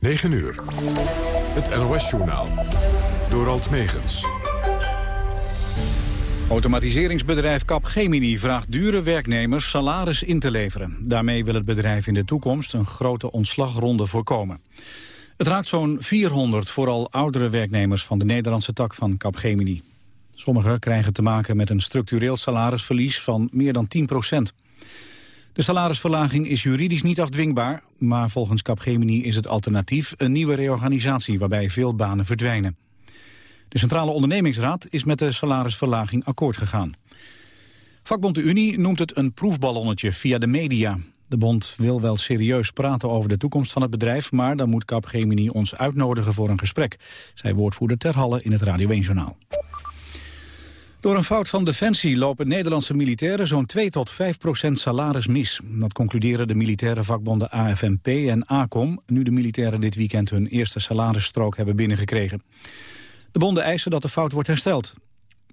9 uur. Het NOS-journaal. Door Alt Megens. Automatiseringsbedrijf Capgemini vraagt dure werknemers salaris in te leveren. Daarmee wil het bedrijf in de toekomst een grote ontslagronde voorkomen. Het raakt zo'n 400 vooral oudere werknemers van de Nederlandse tak van Capgemini. Sommigen krijgen te maken met een structureel salarisverlies van meer dan 10 procent. De salarisverlaging is juridisch niet afdwingbaar, maar volgens Capgemini is het alternatief een nieuwe reorganisatie waarbij veel banen verdwijnen. De Centrale Ondernemingsraad is met de salarisverlaging akkoord gegaan. Vakbond de Unie noemt het een proefballonnetje via de media. De bond wil wel serieus praten over de toekomst van het bedrijf... maar dan moet Capgemini ons uitnodigen voor een gesprek... zei woordvoerder Terhalle in het Radio 1-journaal. Door een fout van Defensie lopen Nederlandse militairen zo'n 2 tot 5 procent salaris mis. Dat concluderen de militaire vakbonden AFNP en ACOM... nu de militairen dit weekend hun eerste salarisstrook hebben binnengekregen. De bonden eisen dat de fout wordt hersteld.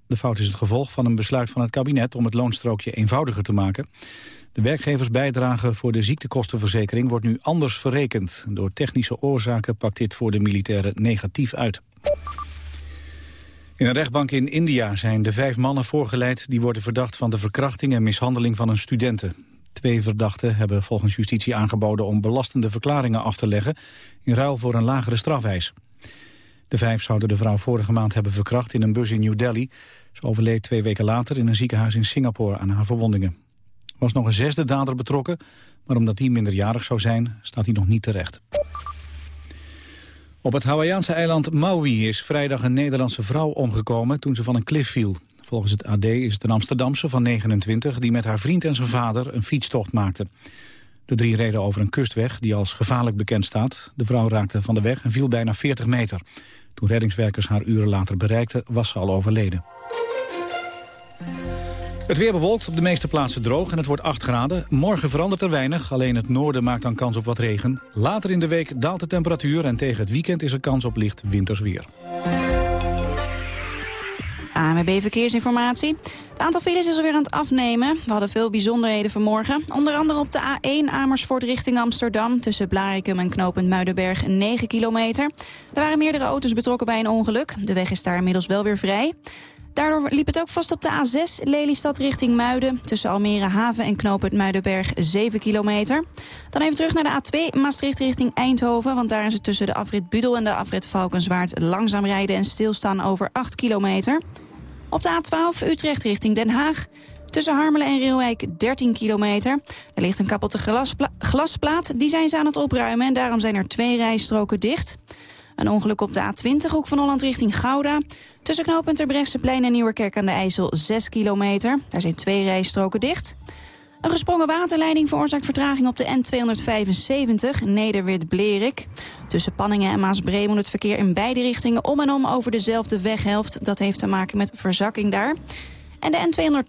De fout is het gevolg van een besluit van het kabinet om het loonstrookje eenvoudiger te maken. De werkgeversbijdrage voor de ziektekostenverzekering wordt nu anders verrekend. Door technische oorzaken pakt dit voor de militairen negatief uit. In een rechtbank in India zijn de vijf mannen voorgeleid... die worden verdacht van de verkrachting en mishandeling van een studenten. Twee verdachten hebben volgens justitie aangeboden om belastende verklaringen af te leggen... in ruil voor een lagere strafeis. De vijf zouden de vrouw vorige maand hebben verkracht in een bus in New Delhi. Ze overleed twee weken later in een ziekenhuis in Singapore aan haar verwondingen. Er was nog een zesde dader betrokken, maar omdat hij minderjarig zou zijn, staat hij nog niet terecht. Op het Hawaïaanse eiland Maui is vrijdag een Nederlandse vrouw omgekomen toen ze van een klif viel. Volgens het AD is het een Amsterdamse van 29 die met haar vriend en zijn vader een fietstocht maakte. De drie reden over een kustweg die als gevaarlijk bekend staat. De vrouw raakte van de weg en viel bijna 40 meter. Toen reddingswerkers haar uren later bereikten, was ze al overleden. Het weer bewolkt, op de meeste plaatsen droog en het wordt 8 graden. Morgen verandert er weinig, alleen het noorden maakt dan kans op wat regen. Later in de week daalt de temperatuur en tegen het weekend is er kans op licht wintersweer. AMB Verkeersinformatie. Het aantal files is alweer aan het afnemen. We hadden veel bijzonderheden vanmorgen. Onder andere op de A1 Amersfoort richting Amsterdam... tussen Blarikum en knooppunt Muidenberg 9 kilometer. Er waren meerdere auto's betrokken bij een ongeluk. De weg is daar inmiddels wel weer vrij. Daardoor liep het ook vast op de A6 Lelystad richting Muiden... tussen Almere Haven en knooppunt Muidenberg 7 kilometer. Dan even terug naar de A2 Maastricht richting Eindhoven... want daar is het tussen de afrit Budel en de afrit Valkenswaard... langzaam rijden en stilstaan over 8 kilometer... Op de A12 Utrecht richting Den Haag. Tussen Harmelen en Reeuwijk 13 kilometer. Er ligt een kapotte glasplaat. Die zijn ze aan het opruimen en daarom zijn er twee rijstroken dicht. Een ongeluk op de A20, hoek van Holland richting Gouda. Tussen knooppunt Terbrechtseplein en Nieuwerkerk aan de IJssel 6 kilometer. Daar zijn twee rijstroken dicht. Een gesprongen waterleiding veroorzaakt vertraging op de N275 Nederweert-Blerik. Tussen Panningen en Maasbree moet het verkeer in beide richtingen om en om over dezelfde weghelft. Dat heeft te maken met verzakking daar. En de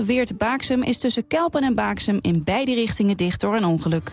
N280 Weert-Baaksum is tussen Kelpen en Baaksum in beide richtingen dicht door een ongeluk.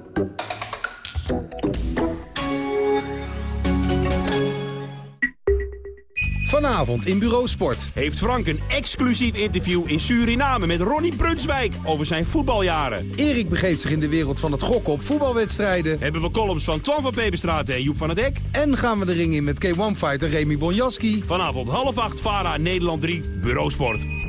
Vanavond in Bureau Sport. Heeft Frank een exclusief interview in Suriname met Ronnie Brunswijk over zijn voetbaljaren. Erik begeeft zich in de wereld van het gokken op voetbalwedstrijden. Hebben we columns van Twan van Peperstraat en Joep van het Hek. En gaan we de ring in met K1-fighter Remy Bonjaski. Vanavond half acht, VARA, Nederland 3, Bureau Sport.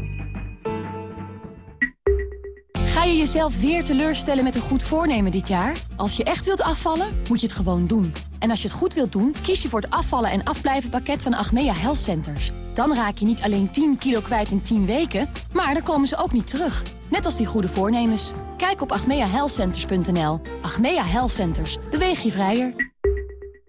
Ga je jezelf weer teleurstellen met een goed voornemen dit jaar? Als je echt wilt afvallen, moet je het gewoon doen. En als je het goed wilt doen, kies je voor het afvallen en afblijven pakket van Achmea Health Centers. Dan raak je niet alleen 10 kilo kwijt in 10 weken, maar dan komen ze ook niet terug. Net als die goede voornemens. Kijk op achmeahealthcenters.nl. Achmea Health Centers. Beweeg je vrijer.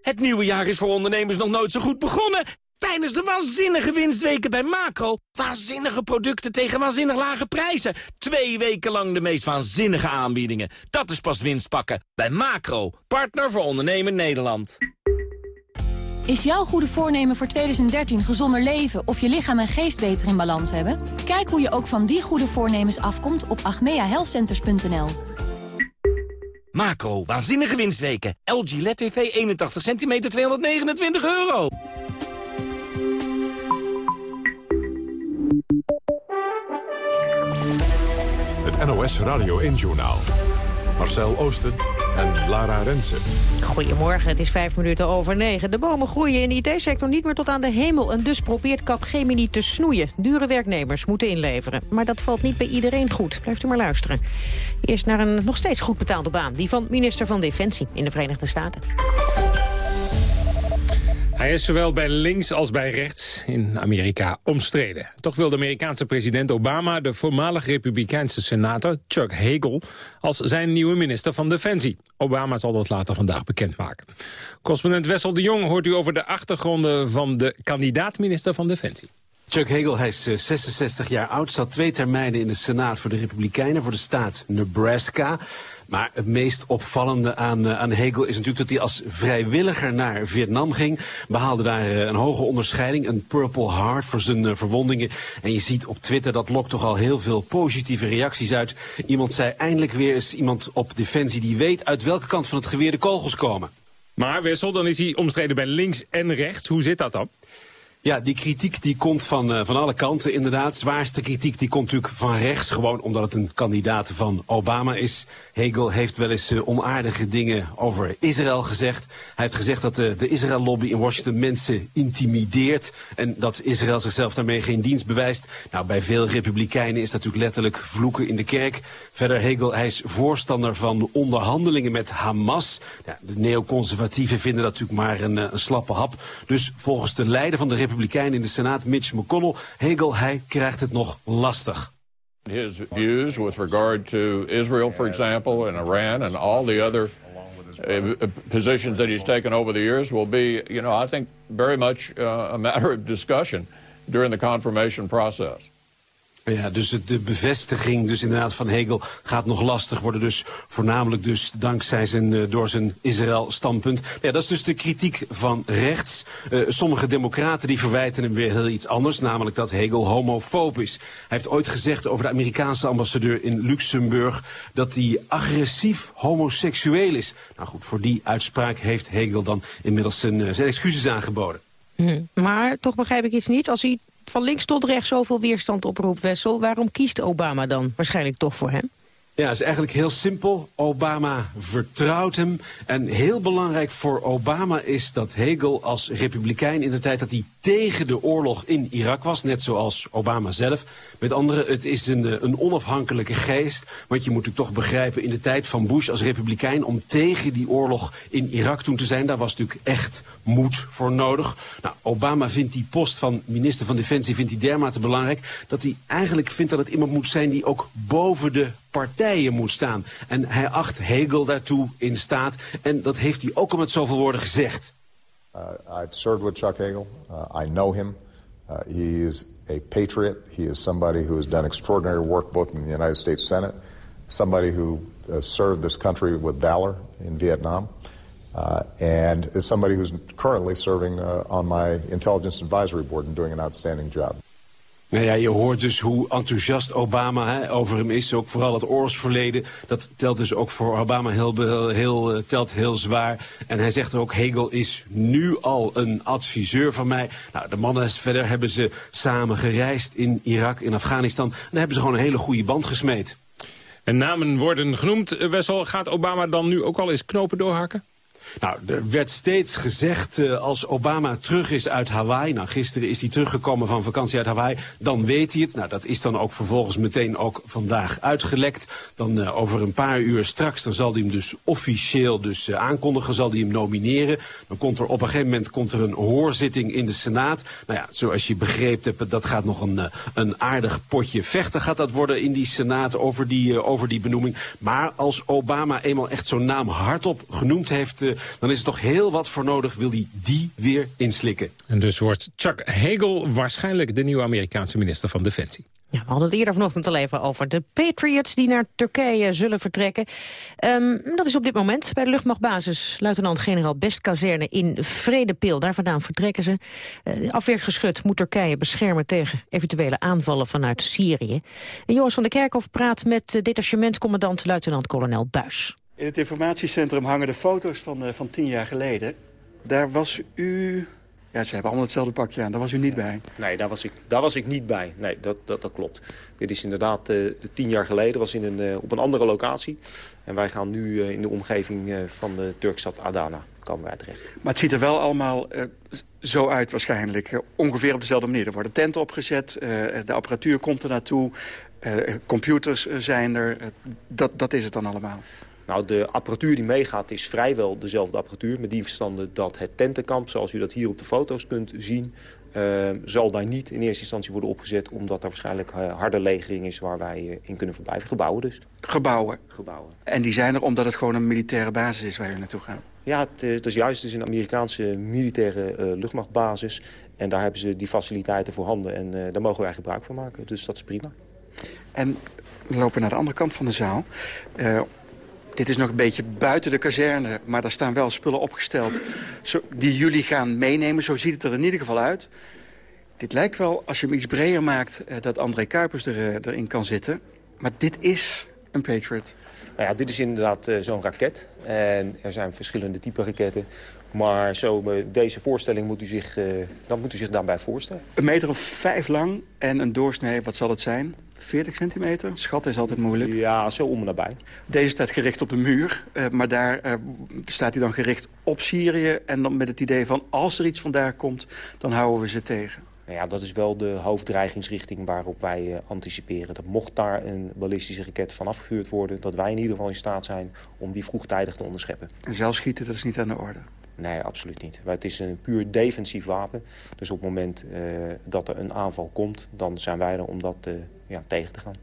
Het nieuwe jaar is voor ondernemers nog nooit zo goed begonnen. Tijdens de waanzinnige winstweken bij Macro. Waanzinnige producten tegen waanzinnig lage prijzen. Twee weken lang de meest waanzinnige aanbiedingen. Dat is pas winst pakken. Bij Macro, partner voor ondernemen Nederland. Is jouw goede voornemen voor 2013 gezonder leven of je lichaam en geest beter in balans hebben? Kijk hoe je ook van die goede voornemens afkomt op agmeahealthcenters.nl. Macro, waanzinnige winstweken. LG LED TV 81 cm 229 euro. NOS Radio 1-journaal. Marcel Oosten en Lara Rensen. Goedemorgen, het is vijf minuten over negen. De bomen groeien in de IT-sector niet meer tot aan de hemel... en dus probeert Capgemini te snoeien. Dure werknemers moeten inleveren. Maar dat valt niet bij iedereen goed. Blijft u maar luisteren. Eerst naar een nog steeds goed betaalde baan. Die van minister van Defensie in de Verenigde Staten. Hij is zowel bij links als bij rechts in Amerika omstreden. Toch wil de Amerikaanse president Obama de voormalig republikeinse senator Chuck Hagel als zijn nieuwe minister van Defensie. Obama zal dat later vandaag bekendmaken. Correspondent Wessel de Jong hoort u over de achtergronden van de kandidaat-minister van Defensie. Chuck Hagel, hij is 66 jaar oud, zat twee termijnen in de Senaat voor de Republikeinen voor de staat Nebraska. Maar het meest opvallende aan, aan Hegel is natuurlijk dat hij als vrijwilliger naar Vietnam ging. Behaalde daar een hoge onderscheiding, een Purple Heart voor zijn verwondingen. En je ziet op Twitter, dat lokt toch al heel veel positieve reacties uit. Iemand zei eindelijk weer eens iemand op Defensie die weet uit welke kant van het geweer de kogels komen. Maar Wessel, dan is hij omstreden bij links en rechts. Hoe zit dat dan? Ja, die kritiek die komt van, uh, van alle kanten inderdaad. Zwaarste kritiek die komt natuurlijk van rechts, gewoon omdat het een kandidaat van Obama is. Hegel heeft wel eens uh, onaardige dingen over Israël gezegd. Hij heeft gezegd dat uh, de Israël-lobby in Washington mensen intimideert... en dat Israël zichzelf daarmee geen dienst bewijst. Nou, bij veel republikeinen is dat natuurlijk letterlijk vloeken in de kerk. Verder Hegel, hij is voorstander van onderhandelingen met Hamas. De neoconservatieven vinden dat natuurlijk maar een, een slappe hap. Dus volgens de leider van de Republikeinen in de Senaat, Mitch McConnell, Hegel, hij krijgt het nog lastig. His views with regard to Israel, for example, and Iran and all the other uh, positions that he's taken over the years will be, you know, I think very much uh, a matter of discussion during the confirmation process. Ja, dus de bevestiging dus inderdaad van Hegel gaat nog lastig worden. Dus voornamelijk dus dankzij zijn, door zijn Israël-standpunt. Ja, dat is dus de kritiek van rechts. Uh, sommige democraten die verwijten hem weer heel iets anders. Namelijk dat Hegel homofoob is. Hij heeft ooit gezegd over de Amerikaanse ambassadeur in Luxemburg... dat hij agressief homoseksueel is. Nou goed, voor die uitspraak heeft Hegel dan inmiddels zijn, zijn excuses aangeboden. Hm. Maar toch begrijp ik iets niet. Als hij van links tot rechts zoveel weerstand oproept, Wessel... waarom kiest Obama dan waarschijnlijk toch voor hem? Ja, het is eigenlijk heel simpel. Obama vertrouwt hem. En heel belangrijk voor Obama is dat Hegel als republikein in de tijd dat hij tegen de oorlog in Irak was, net zoals Obama zelf. Met andere, het is een, een onafhankelijke geest. Want je moet natuurlijk toch begrijpen, in de tijd van Bush als republikein... om tegen die oorlog in Irak toen te zijn, daar was natuurlijk echt moed voor nodig. Nou, Obama vindt die post van minister van Defensie vindt hij dermate belangrijk... dat hij eigenlijk vindt dat het iemand moet zijn die ook boven de partijen moet staan. En hij acht Hegel daartoe in staat. En dat heeft hij ook al met zoveel woorden gezegd. Uh, I've served with Chuck Hagel. Uh, I know him. Uh, he is a patriot. He is somebody who has done extraordinary work both in the United States Senate, somebody who uh, served this country with valor in Vietnam, uh, and is somebody who's currently serving uh, on my intelligence advisory board and doing an outstanding job. Nou ja, je hoort dus hoe enthousiast Obama hè, over hem is. Ook vooral het oorlogsverleden. Dat telt dus ook voor Obama heel, heel, telt heel zwaar. En hij zegt ook, Hegel is nu al een adviseur van mij. Nou, de mannen verder hebben ze samen gereisd in Irak, in Afghanistan. En dan hebben ze gewoon een hele goede band gesmeed. En namen worden genoemd. Wessel, gaat Obama dan nu ook al eens knopen doorhakken? Nou, er werd steeds gezegd uh, als Obama terug is uit Hawaii... nou, gisteren is hij teruggekomen van vakantie uit Hawaii... dan weet hij het. Nou, dat is dan ook vervolgens meteen ook vandaag uitgelekt. Dan uh, over een paar uur straks, dan zal hij hem dus officieel dus, uh, aankondigen... zal hij hem nomineren. Dan komt er op een gegeven moment komt er een hoorzitting in de Senaat. Nou ja, zoals je begrepen hebt, dat gaat nog een, een aardig potje vechten... gaat dat worden in die Senaat over die, over die benoeming. Maar als Obama eenmaal echt zo'n naam hardop genoemd heeft dan is er toch heel wat voor nodig, wil hij die weer inslikken. En dus wordt Chuck Hagel waarschijnlijk de nieuwe Amerikaanse minister van Defensie. Ja, we hadden het eerder vanochtend al even over de Patriots die naar Turkije zullen vertrekken. Ehm, dat is op dit moment bij de luchtmachtbasis luitenant-generaal Bestkazerne in Vredepil. Daar vandaan vertrekken ze. Uh, afweergeschut moet Turkije beschermen tegen eventuele aanvallen vanuit Syrië. En Joris van der Kerkhof praat met detachementcommandant luitenant-kolonel Buis. In het informatiecentrum hangen de foto's van, uh, van tien jaar geleden. Daar was u ja, ze hebben allemaal hetzelfde pakje aan. Daar was u niet bij? Nee, daar was ik, daar was ik niet bij. Nee, dat, dat, dat klopt. Dit is inderdaad uh, tien jaar geleden. was in een, uh, op een andere locatie. En wij gaan nu in de omgeving van de Turkstad Adana komen wij terecht. Maar het ziet er wel allemaal zo uit waarschijnlijk. ongeveer op dezelfde manier. Er worden tenten opgezet. de apparatuur komt er naartoe. computers zijn er. dat, dat is het dan allemaal. Nou, de apparatuur die meegaat is vrijwel dezelfde apparatuur... met die verstande dat het tentenkamp, zoals u dat hier op de foto's kunt zien... Uh, zal daar niet in eerste instantie worden opgezet... omdat er waarschijnlijk uh, harde legering is waar wij uh, in kunnen verblijven. Gebouwen dus. Gebouwen? Gebouwen. En die zijn er omdat het gewoon een militaire basis is waar jullie naartoe gaan? Ja, het, het is juist. Het is een Amerikaanse militaire luchtmachtbasis. En daar hebben ze die faciliteiten voorhanden. En daar mogen wij gebruik van maken. Dus dat is prima. En we lopen naar de andere kant van de zaal. Dit is nog een beetje buiten de kazerne, maar daar staan wel spullen opgesteld... die jullie gaan meenemen. Zo ziet het er in ieder geval uit. Dit lijkt wel, als je hem iets breder maakt, eh, dat André Kuipers er, eh, erin kan zitten. Maar dit is een Patriot. Nou ja, dit is inderdaad uh, zo'n raket. En er zijn verschillende typen raketten. Maar zo, deze voorstelling moet u, zich, uh, dan moet u zich daarbij voorstellen. Een meter of vijf lang en een doorsnee, wat zal het zijn? 40 centimeter? Schat is altijd moeilijk. Ja, zo om en nabij. Deze staat gericht op de muur, uh, maar daar uh, staat hij dan gericht op Syrië... en dan met het idee van als er iets vandaar komt, dan houden we ze tegen. Nou ja, dat is wel de hoofddreigingsrichting waarop wij uh, anticiperen. Dat mocht daar een ballistische raket van afgevuurd worden... dat wij in ieder geval in staat zijn om die vroegtijdig te onderscheppen. En zelf schieten, dat is niet aan de orde? Nee, absoluut niet. Het is een puur defensief wapen. Dus op het moment uh, dat er een aanval komt... dan zijn wij er om dat uh, ja, tegen te gaan.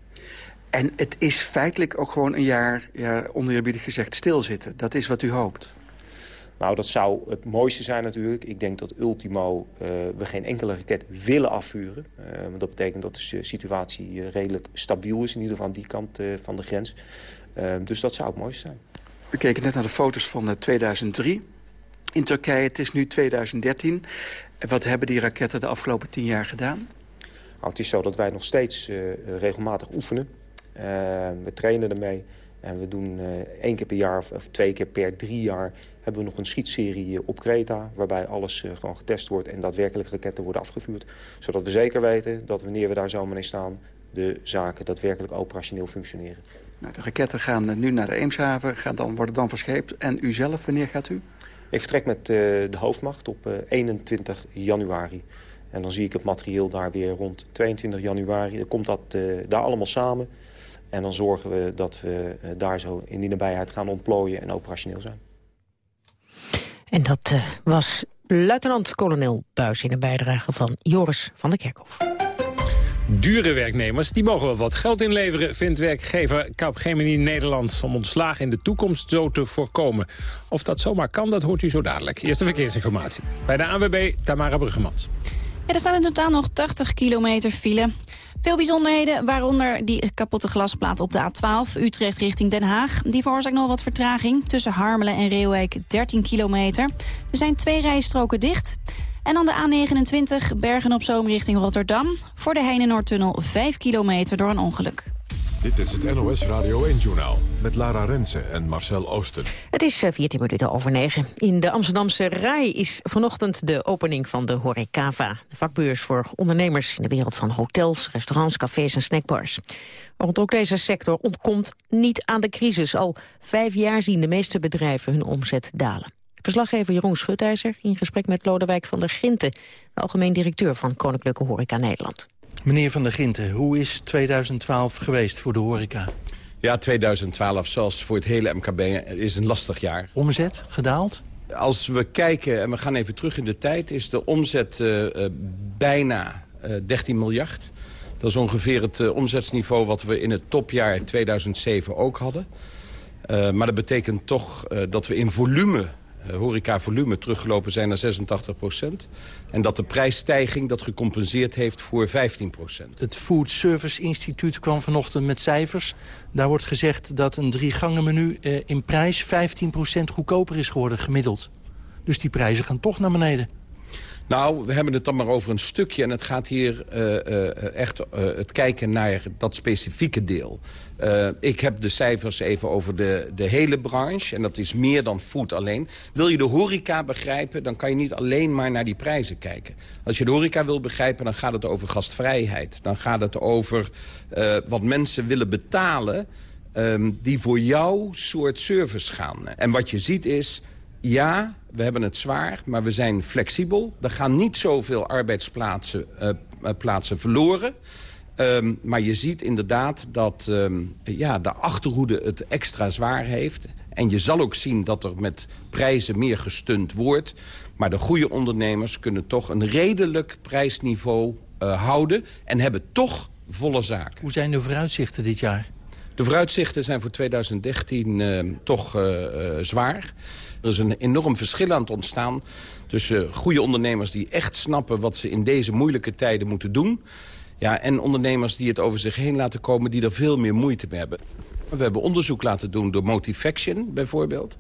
En het is feitelijk ook gewoon een jaar, ja, oneerbiedig gezegd, stilzitten. Dat is wat u hoopt? Nou, dat zou het mooiste zijn natuurlijk. Ik denk dat ultimo uh, we geen enkele raket willen afvuren. Uh, dat betekent dat de situatie redelijk stabiel is, in ieder geval aan die kant uh, van de grens. dus dat zou het mooiste zijn. We keken net naar de foto's van 2003 in Turkije. Het is nu 2013. Wat hebben die raketten de afgelopen tien jaar gedaan? Nou, het is zo dat wij nog steeds uh, regelmatig oefenen. Uh, we trainen ermee. En we doen uh, één keer per jaar of, of, twee keer per drie jaar... hebben we nog een schietserie op Kreta... waarbij alles gewoon getest wordt en daadwerkelijk raketten worden afgevuurd. Zodat we zeker weten dat wanneer we daar zomaar in staan... de zaken daadwerkelijk operationeel functioneren. Nou, de raketten gaan nu naar de Eemshaven, gaan dan, worden dan verscheept. En u zelf, wanneer gaat u? Ik vertrek met uh, de hoofdmacht op uh, 21 januari. En dan zie ik het materieel daar weer rond 22 januari. Dan komt dat uh, daar allemaal samen. En dan zorgen we dat we daar zo in die nabijheid gaan ontplooien en operationeel zijn. En dat was luitenant-kolonel Buis in een bijdrage van Joris van der Kerkhof. Dure werknemers die mogen wel wat geld inleveren, vindt werkgever Capgemini Nederland... om ontslagen in de toekomst zo te voorkomen. Of dat zomaar kan, dat hoort u zo dadelijk. Eerste verkeersinformatie bij de ANWB Tamara Bruggemans. Er staan in totaal nog 80 kilometer file. Veel bijzonderheden, waaronder die kapotte glasplaat op de A12... Utrecht richting Den Haag. Die veroorzaakt nog wat vertraging. Tussen Harmelen en Reeuwijk 13 kilometer. Er zijn twee rijstroken dicht... En dan de A29 Bergen op Zoom richting Rotterdam. Voor de Heinenoordtunnel 5 kilometer door een ongeluk. Dit is het NOS Radio 1-journaal met Lara Rensen en Marcel Oosten. Het is 14 eh, minuten over 9. In de Amsterdamse RAI is vanochtend de opening van de Horecava. De vakbeurs voor ondernemers in de wereld van hotels, restaurants, cafés en snackbars. Want ook deze sector ontkomt niet aan de crisis. Al vijf jaar zien de meeste bedrijven hun omzet dalen. Verslaggever Jeroen Schutijzer in gesprek met Lodewijk van der Ginten... algemeen directeur van Koninklijke Horeca Nederland. Meneer van der Ginten, hoe is 2012 geweest voor de horeca? Ja, 2012, zoals voor het hele MKB, is een lastig jaar. Omzet gedaald? Als we kijken, en we gaan even terug in de tijd... is de omzet uh, uh, bijna uh, 13 miljard. Dat is ongeveer het omzetsniveau wat we in het topjaar 2007 ook hadden. maar dat betekent toch dat we in volume horecavolume teruggelopen zijn naar 86 procent. En dat de prijsstijging dat gecompenseerd heeft voor 15 procent. Het Food Service Instituut kwam vanochtend met cijfers. Daar wordt gezegd dat een drie gangen menu uh, in prijs 15 procent goedkoper is geworden gemiddeld. Dus die prijzen gaan toch naar beneden. Nou, we hebben het dan maar over een stukje. En het gaat hier uh, uh, echt uh, het kijken naar dat specifieke deel. ik heb de cijfers even over de, de hele branche. En dat is meer dan food alleen. Wil je de horeca begrijpen, dan kan je niet alleen maar naar die prijzen kijken. Als je de horeca wil begrijpen, dan gaat het over gastvrijheid. Dan gaat het over wat mensen willen betalen... Um, die voor jouw soort service gaan. En wat je ziet is ja, we hebben het zwaar, maar we zijn flexibel. Er gaan niet zoveel arbeidsplaatsen uh, plaatsen verloren. Um, maar je ziet inderdaad dat um, ja, de achterhoede het extra zwaar heeft. En je zal ook zien dat er met prijzen meer gestund wordt. Maar de goede ondernemers kunnen toch een redelijk prijsniveau uh, houden... en hebben toch volle zaak. Hoe zijn de vooruitzichten dit jaar? De vooruitzichten zijn voor 2013 uh, toch zwaar. Er is een enorm verschil aan het ontstaan tussen goede ondernemers die echt snappen wat ze in deze moeilijke tijden moeten doen. Ja, en ondernemers die het over zich heen laten komen die er veel meer moeite mee hebben. We hebben onderzoek laten doen door Motivaction bijvoorbeeld.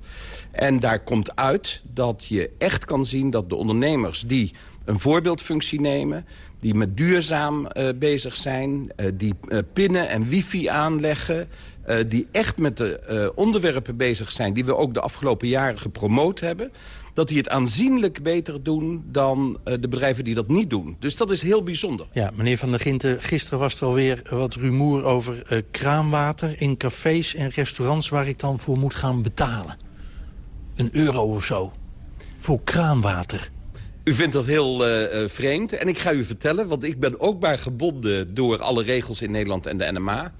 En daar komt uit dat je echt kan zien dat de ondernemers die een voorbeeldfunctie nemen... die met duurzaam uh, bezig zijn, uh, die uh, pinnen en wifi aanleggen... Uh, die echt met de uh, onderwerpen bezig zijn... die we ook de afgelopen jaren gepromoot hebben... dat die het aanzienlijk beter doen dan uh, de bedrijven die dat niet doen. Dus dat is heel bijzonder. Ja, meneer Van der Ginten, gisteren was er alweer wat rumoer over kraanwater... in cafés en restaurants waar ik dan voor moet gaan betalen. Een euro of zo. Voor kraanwater. U vindt dat heel uh, vreemd. En ik ga u vertellen, want ik ben ook maar gebonden... door alle regels in Nederland en de NMA.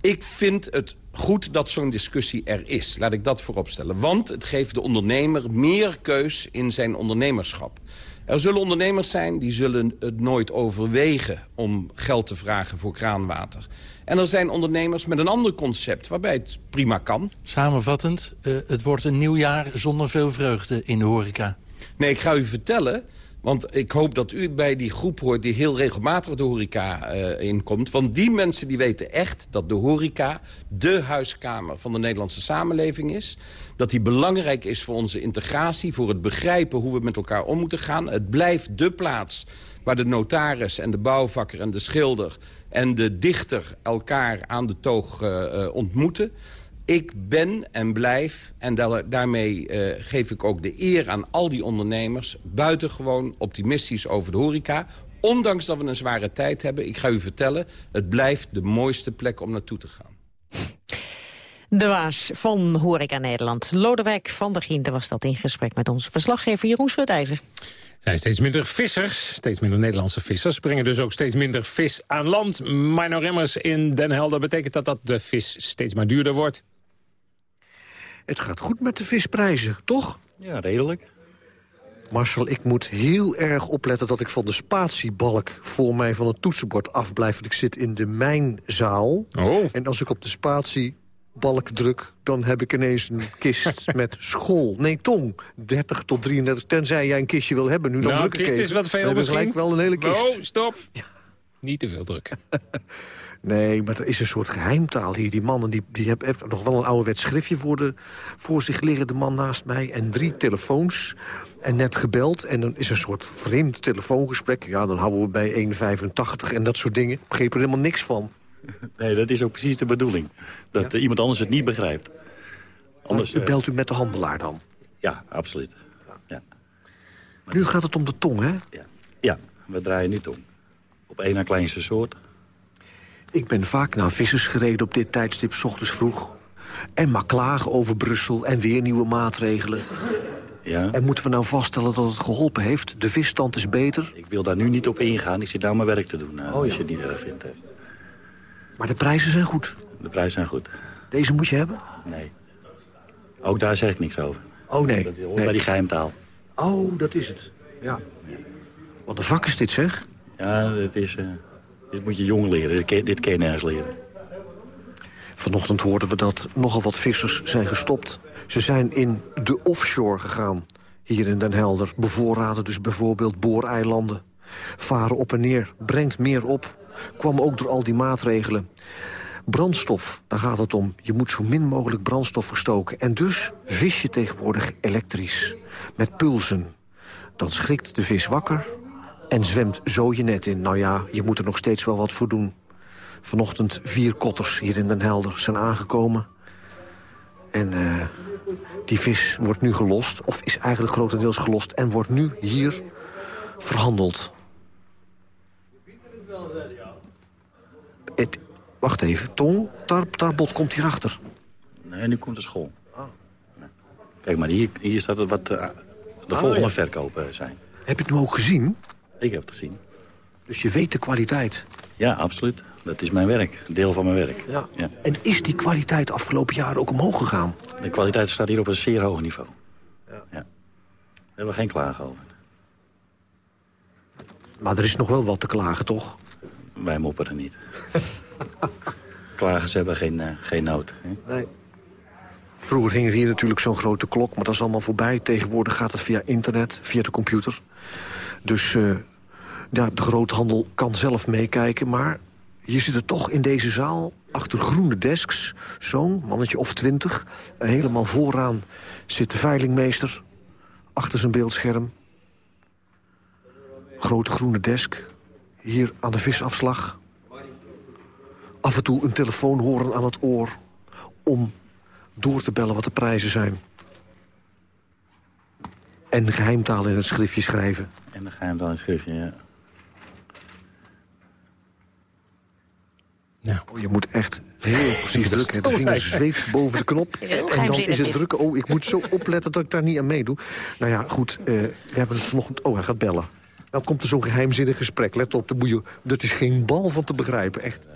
Ik vind het goed dat zo'n discussie er is. Laat ik dat vooropstellen. Want het geeft de ondernemer meer keus in zijn ondernemerschap. Er zullen ondernemers zijn die zullen het nooit overwegen... om geld te vragen voor kraanwater. En er zijn ondernemers met een ander concept waarbij het prima kan. Samenvattend, uh, het wordt een nieuw jaar zonder veel vreugde in de horeca. Nee, ik ga u vertellen... Want ik hoop dat u bij die groep hoort die heel regelmatig de horeca uh, inkomt. Want die mensen die weten echt dat de horeca de huiskamer van de Nederlandse samenleving is. Dat die belangrijk is voor onze integratie, voor het begrijpen hoe we met elkaar om moeten gaan. Het blijft de plaats waar de notaris en de bouwvakker en de schilder en de dichter elkaar aan de toog uh, uh, ontmoeten. Ik ben en blijf, en daarmee uh, geef ik ook de eer aan al die ondernemers... buitengewoon optimistisch over de horeca. Ondanks dat we een zware tijd hebben, ik ga u vertellen... het blijft de mooiste plek om naartoe te gaan. De waas van Horeca Nederland. Lodewijk van der Ginten was dat in gesprek met onze verslaggever Jeroen Schutijzer. Er zijn steeds minder vissers, steeds minder Nederlandse vissers... brengen dus ook steeds minder vis aan land. Mino Remmers in Den Helder betekent dat dat de vis steeds maar duurder wordt. Het gaat goed met de visprijzen, toch? Ja, redelijk. Marcel, ik moet heel erg opletten dat ik van de spatiebalk voor mij van het toetsenbord afblijf. Want ik zit in de mijnzaal. Oh. En als ik op de spatiebalk druk, dan heb ik ineens een kist met school. Nee, tong. 30 tot 33. Tenzij jij een kistje wil hebben. Nu dan nou, druk ik kist even. is wat veel misschien. gelijk wel een hele kist. Oh, stop. Ja. Niet te veel drukken. Nee, maar er is een soort geheimtaal hier. Die mannen die, die hebben nog wel een ouderwets schriftje voor, de, voor zich liggen, de man naast mij. En drie telefoons. En net gebeld. En dan is een soort vreemd telefoongesprek. Ja, dan houden we bij 1,85 en dat soort dingen. Ik begreep er helemaal niks van. Nee, dat is ook precies de bedoeling. Dat ja? iemand anders het niet begrijpt. Anders, u belt u met de handelaar dan? Ja, absoluut. Ja. Nu gaat het om de tong, hè? Ja, ja we draaien nu tong. Op één na kleinste soort. Ik ben vaak naar vissers gereden op dit tijdstip, s ochtends vroeg. En maar klagen over Brussel en weer nieuwe maatregelen. Ja. En moeten we nou vaststellen dat het geholpen heeft? De visstand is beter? Ik wil daar nu niet op ingaan. Ik zit daar mijn werk te doen, uh, oh, ja. als je het niet erg vindt. Hè. Maar de prijzen zijn goed? De prijzen zijn goed. Deze moet je hebben? Nee. Ook daar zeg ik niks over. Oh, nee. Dat hoort nee. bij die geheimtaal. Oh, dat is het. Ja. Wat een vak is dit, zeg? Ja, het is... Uh... Dit moet je jong leren. Dit kun, dit je nergens leren. Vanochtend hoorden we dat nogal wat vissers zijn gestopt. Ze zijn in de offshore gegaan, hier in Den Helder. Bevoorraden dus bijvoorbeeld booreilanden. Varen op en neer, brengt meer op. Kwam ook door al die maatregelen. Brandstof, daar gaat het om. Je moet zo min mogelijk brandstof verstoken. En dus vis je tegenwoordig elektrisch. Met pulsen. Dan schrikt de vis wakker en zwemt zo je net in. Nou ja, je moet er nog steeds wel wat voor doen. Vanochtend vier kotters hier in Den Helder zijn aangekomen. En uh, die vis wordt nu gelost, of is eigenlijk grotendeels gelost... en wordt nu hier verhandeld. Het, wacht even, Tong, tar, Tarbot komt hierachter. Nee, nu komt de school. Kijk maar, hier, hier staat wat uh, de ah, volgende ja. verkopen zijn. Heb je het nu ook gezien? Ik heb het gezien. Dus je weet de kwaliteit? Ja, absoluut. Dat is mijn werk. Een deel van mijn werk. Ja. ja. En is die kwaliteit afgelopen jaren ook omhoog gegaan? De kwaliteit staat hier op een zeer hoog niveau. Ja. ja. Daar hebben we geen klagen over. Maar er is nog wel wat te klagen, toch? Wij mopperen niet. Klagers hebben geen, uh, geen nood. Hè? Nee. Vroeger hing er hier natuurlijk zo'n grote klok, maar dat is allemaal voorbij. Tegenwoordig gaat het via internet, via de computer. Dus uh, ja, de groothandel kan zelf meekijken, maar je zit er toch in deze zaal achter groene desks. Zo'n mannetje of twintig. Helemaal vooraan zit de veilingmeester. Achter zijn beeldscherm. Grote groene desk. Hier aan de visafslag. Af en toe een telefoon horen aan het oor. Om door te bellen wat de prijzen zijn. En geheimtaal in het schriftje schrijven. En de geheimtaal in het schriftje, ja. Ja. Oh, je moet echt heel precies drukken. De vinger zweeft boven de knop. En dan is het drukken. Oh, ik moet zo opletten dat ik daar niet aan meedoe. Nou ja, goed. Uh, we hebben het vanochtend... Oh, hij gaat bellen. Dan komt er zo'n geheimzinnig gesprek. Let op, de je... dat is geen bal van te begrijpen. Echt.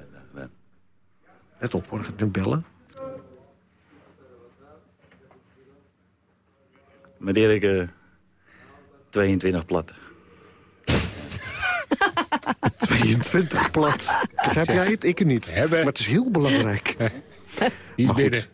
Let op, hoor. Gaat nu bellen. Meneer, ik... Uh, 22 plat. 22 plat. Begrijp jij het? Ik niet. Maar het is heel belangrijk. Die is binnen.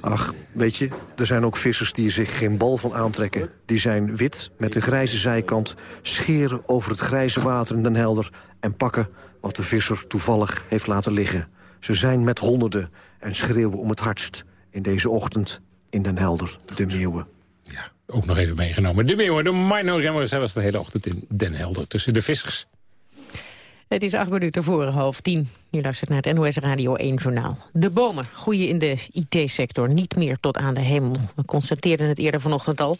Ach, weet je, er zijn ook vissers die zich geen bal van aantrekken. Die zijn wit, met een grijze zijkant, scheren over het grijze water in Den Helder... en pakken wat de visser toevallig heeft laten liggen. Ze zijn met honderden en schreeuwen om het hardst in deze ochtend in Den Helder, de meeuwen. Ook nog even meegenomen. De meeuwen, de Mino Remmers, hij was de hele ochtend in Den Helder tussen de vissers. Het is acht minuten voor half tien. Nu luistert naar het NOS Radio 1 journaal. De bomen groeien in de IT-sector niet meer tot aan de hemel. We constateerden het eerder vanochtend al.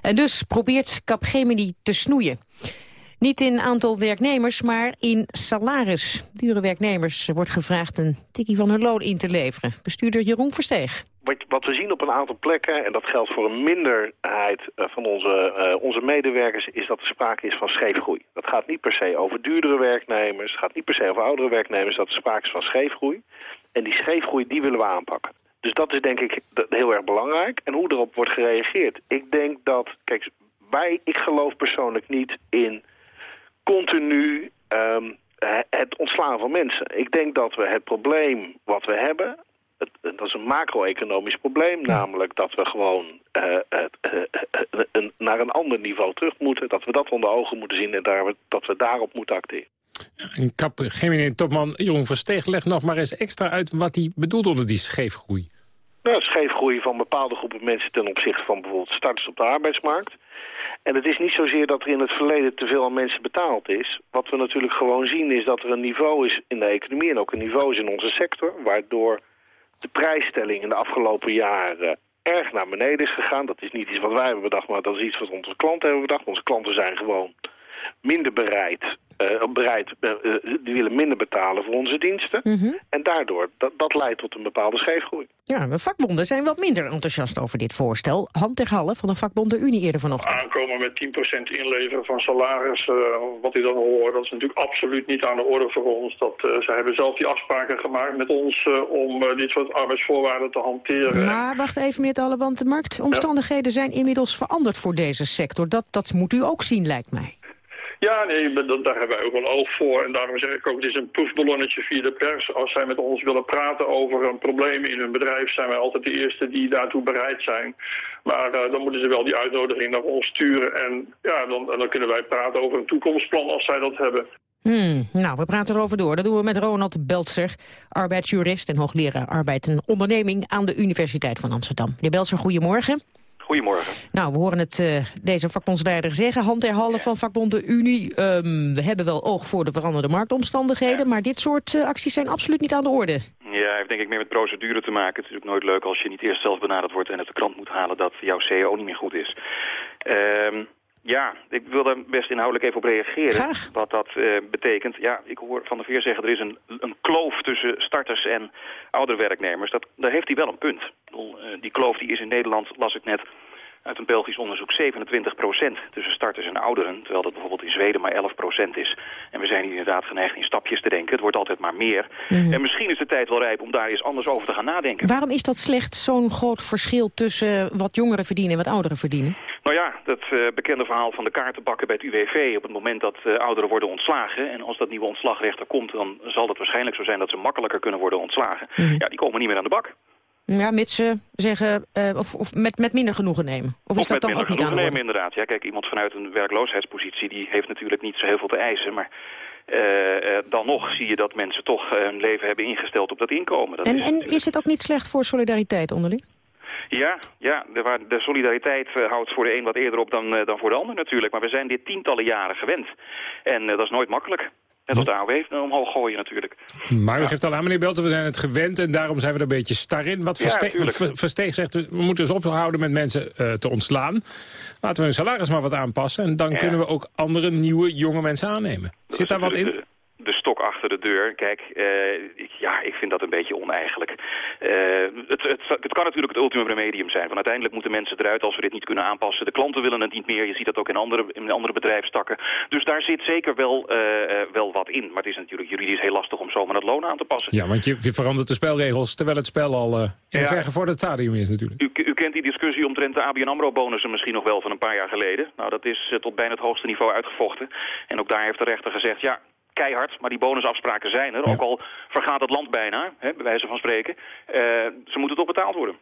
En dus probeert Capgemini te snoeien. Niet in aantal werknemers, maar in salaris. Dure werknemers wordt gevraagd een tikkie van hun loon in te leveren. Bestuurder Jeroen Versteeg. Wat, we zien op een aantal plekken, en dat geldt voor een minderheid eh, van onze, uh, onze medewerkers, is dat er sprake is van scheefgroei. Dat gaat niet per se over duurdere werknemers, gaat niet per se over oudere werknemers, dat er sprake is van scheefgroei. En die scheefgroei, die willen we aanpakken. Dus dat is denk ik heel erg belangrijk. En hoe erop wordt gereageerd. Ik denk dat, kijk, wij, ik geloof persoonlijk niet in continu um, het ontslaan van mensen. Ik denk dat we het probleem wat we hebben... Het, dat is een macro-economisch probleem, namelijk dat we gewoon uh, uh, uh, naar een ander niveau terug moeten. Dat we dat onder ogen moeten zien en daar, dat we daarop moeten acteren. En kap, topman Jeroen Versteeg legt nog maar eens extra uit wat hij bedoelt onder die scheefgroei. Nou, scheefgroei van bepaalde groepen mensen ten opzichte van bijvoorbeeld starters op de arbeidsmarkt. En het is niet zozeer dat er in het verleden te veel aan mensen betaald is. Wat we natuurlijk gewoon zien is dat er een niveau is in de economie... en ook een niveau is in onze sector... waardoor de prijsstelling in de afgelopen jaren erg naar beneden is gegaan. Dat is niet iets wat wij hebben bedacht, maar dat is iets wat onze klanten hebben bedacht. Onze klanten zijn gewoon minder bereid uh, bereid, uh, die willen minder betalen voor onze diensten. Mm -hmm. En daardoor, dat, dat leidt tot een bepaalde scheefgroei. Ja, de vakbonden zijn wat minder enthousiast over dit voorstel. Han ter Halle van de vakbond de Unie eerder vanochtend. Aankomen met 10% inleveren van salaris, uh, wat u dan hoort, dat is natuurlijk absoluut niet aan de orde voor ons. Dat, ze hebben zelf die afspraken gemaakt met ons om dit soort arbeidsvoorwaarden te hanteren. Maar wacht even meneer Halle, want de marktomstandigheden ja. zijn inmiddels veranderd voor deze sector. Dat, dat moet u ook zien, lijkt mij. Ja, nee, daar hebben wij ook wel oog voor. En daarom zeg ik ook, het is een proefballonnetje via de pers. Als zij met ons willen praten over een probleem in hun bedrijf... zijn wij altijd de eerste die daartoe bereid zijn. Maar eh, dan moeten ze wel die uitnodiging naar ons sturen. En ja, dan, dan kunnen wij praten over een toekomstplan als zij dat hebben. Hmm, nou, we praten erover door. Dat doen we met Ronald Beltzer, arbeidsjurist en hoogleraar arbeid en onderneming aan de Universiteit van Amsterdam. Meneer Beltzer, goedemorgen. Goedemorgen. Nou, we horen het eh, deze vakbondsleider zeggen, hand ter halen van vakbond de Unie. Ehm, we hebben wel oog voor de veranderde marktomstandigheden, maar dit soort eh, acties zijn absoluut niet aan de orde. Ja, heeft denk ik meer met procedure te maken. Het is ook nooit leuk als je niet eerst zelf benaderd wordt en uit de krant moet halen dat jouw CEO niet meer goed is. Ehm, ja, ik wil daar best inhoudelijk even op reageren. Wat dat eh, betekent. Ja, ik hoor Van der Veer zeggen er is een, een kloof tussen starters en oudere werknemers. Dat, daar heeft hij wel een punt. Bedoel, eh, die kloof die is in Nederland, las ik net, uit een Belgisch onderzoek 27% tussen starters en ouderen. Terwijl dat bijvoorbeeld in Zweden maar 11% is. En we zijn hier inderdaad geneigd in stapjes te denken. Het wordt altijd maar meer. Mhm. En misschien is de tijd wel rijp om daar eens anders over te gaan nadenken. Waarom is dat slecht, zo'n groot verschil tussen wat jongeren verdienen en wat ouderen verdienen? Nou ja, dat eh, bekende verhaal van de kaartenbakken bij het UWV... op het moment dat eh, ouderen worden ontslagen... en als dat nieuwe ontslagrecht er komt... dan zal het waarschijnlijk zo zijn dat ze makkelijker kunnen worden ontslagen. Mhm. Ja, die komen niet meer aan de bak. Ja, mits ze zeggen, eh, of, of met, met minder genoegen nemen. Of is dat met dan minder ook niet aan nemen, inderdaad. Ja, kijk, iemand vanuit een werkloosheidspositie... die heeft natuurlijk niet zo heel veel te eisen, maar... dan nog zie je dat mensen toch hun leven hebben ingesteld op dat inkomen. Dat En, is en is het ook niet slecht voor solidariteit onderling? Ja, ja de, de solidariteit eh, houdt voor de een wat eerder op dan, eh, dan voor de ander natuurlijk. Maar we zijn dit tientallen jaren gewend. En eh, dat is nooit makkelijk. Net als de AOW omhoog gooien natuurlijk. Maar u geeft al aan, meneer Belten, we zijn het gewend en daarom zijn we er een beetje star in. Wat Ja. Ver- Versteeg zegt, we moeten dus ophouden met mensen te ontslaan. Laten we hun salaris maar wat aanpassen en dan kunnen we ook andere nieuwe jonge mensen aannemen. Zit daar wat in? De stok achter de deur. Kijk, eh, ja, ik vind dat een beetje oneigenlijk. Eh, het, het, het kan natuurlijk het ultimum remedium zijn. Want uiteindelijk moeten mensen eruit als we dit niet kunnen aanpassen. De klanten willen het niet meer. Je ziet dat ook in andere, in andere bedrijfstakken. Dus daar zit zeker wel, eh, wel wat in. Maar het is natuurlijk juridisch heel lastig om zomaar het loon aan te passen. Ja, want je, je verandert de spelregels terwijl het spel al in een Ja. vergevorderd stadium is natuurlijk. U, u kent die discussie omtrent de ABN AMRO-bonussen misschien nog wel van een paar jaar geleden. Nou, dat is tot bijna het hoogste niveau uitgevochten. En ook daar heeft de rechter gezegd, ja, keihard, maar die bonusafspraken zijn er. Ook al vergaat het land bijna, hè, bij wijze van spreken. Eh, ze moeten toch betaald worden.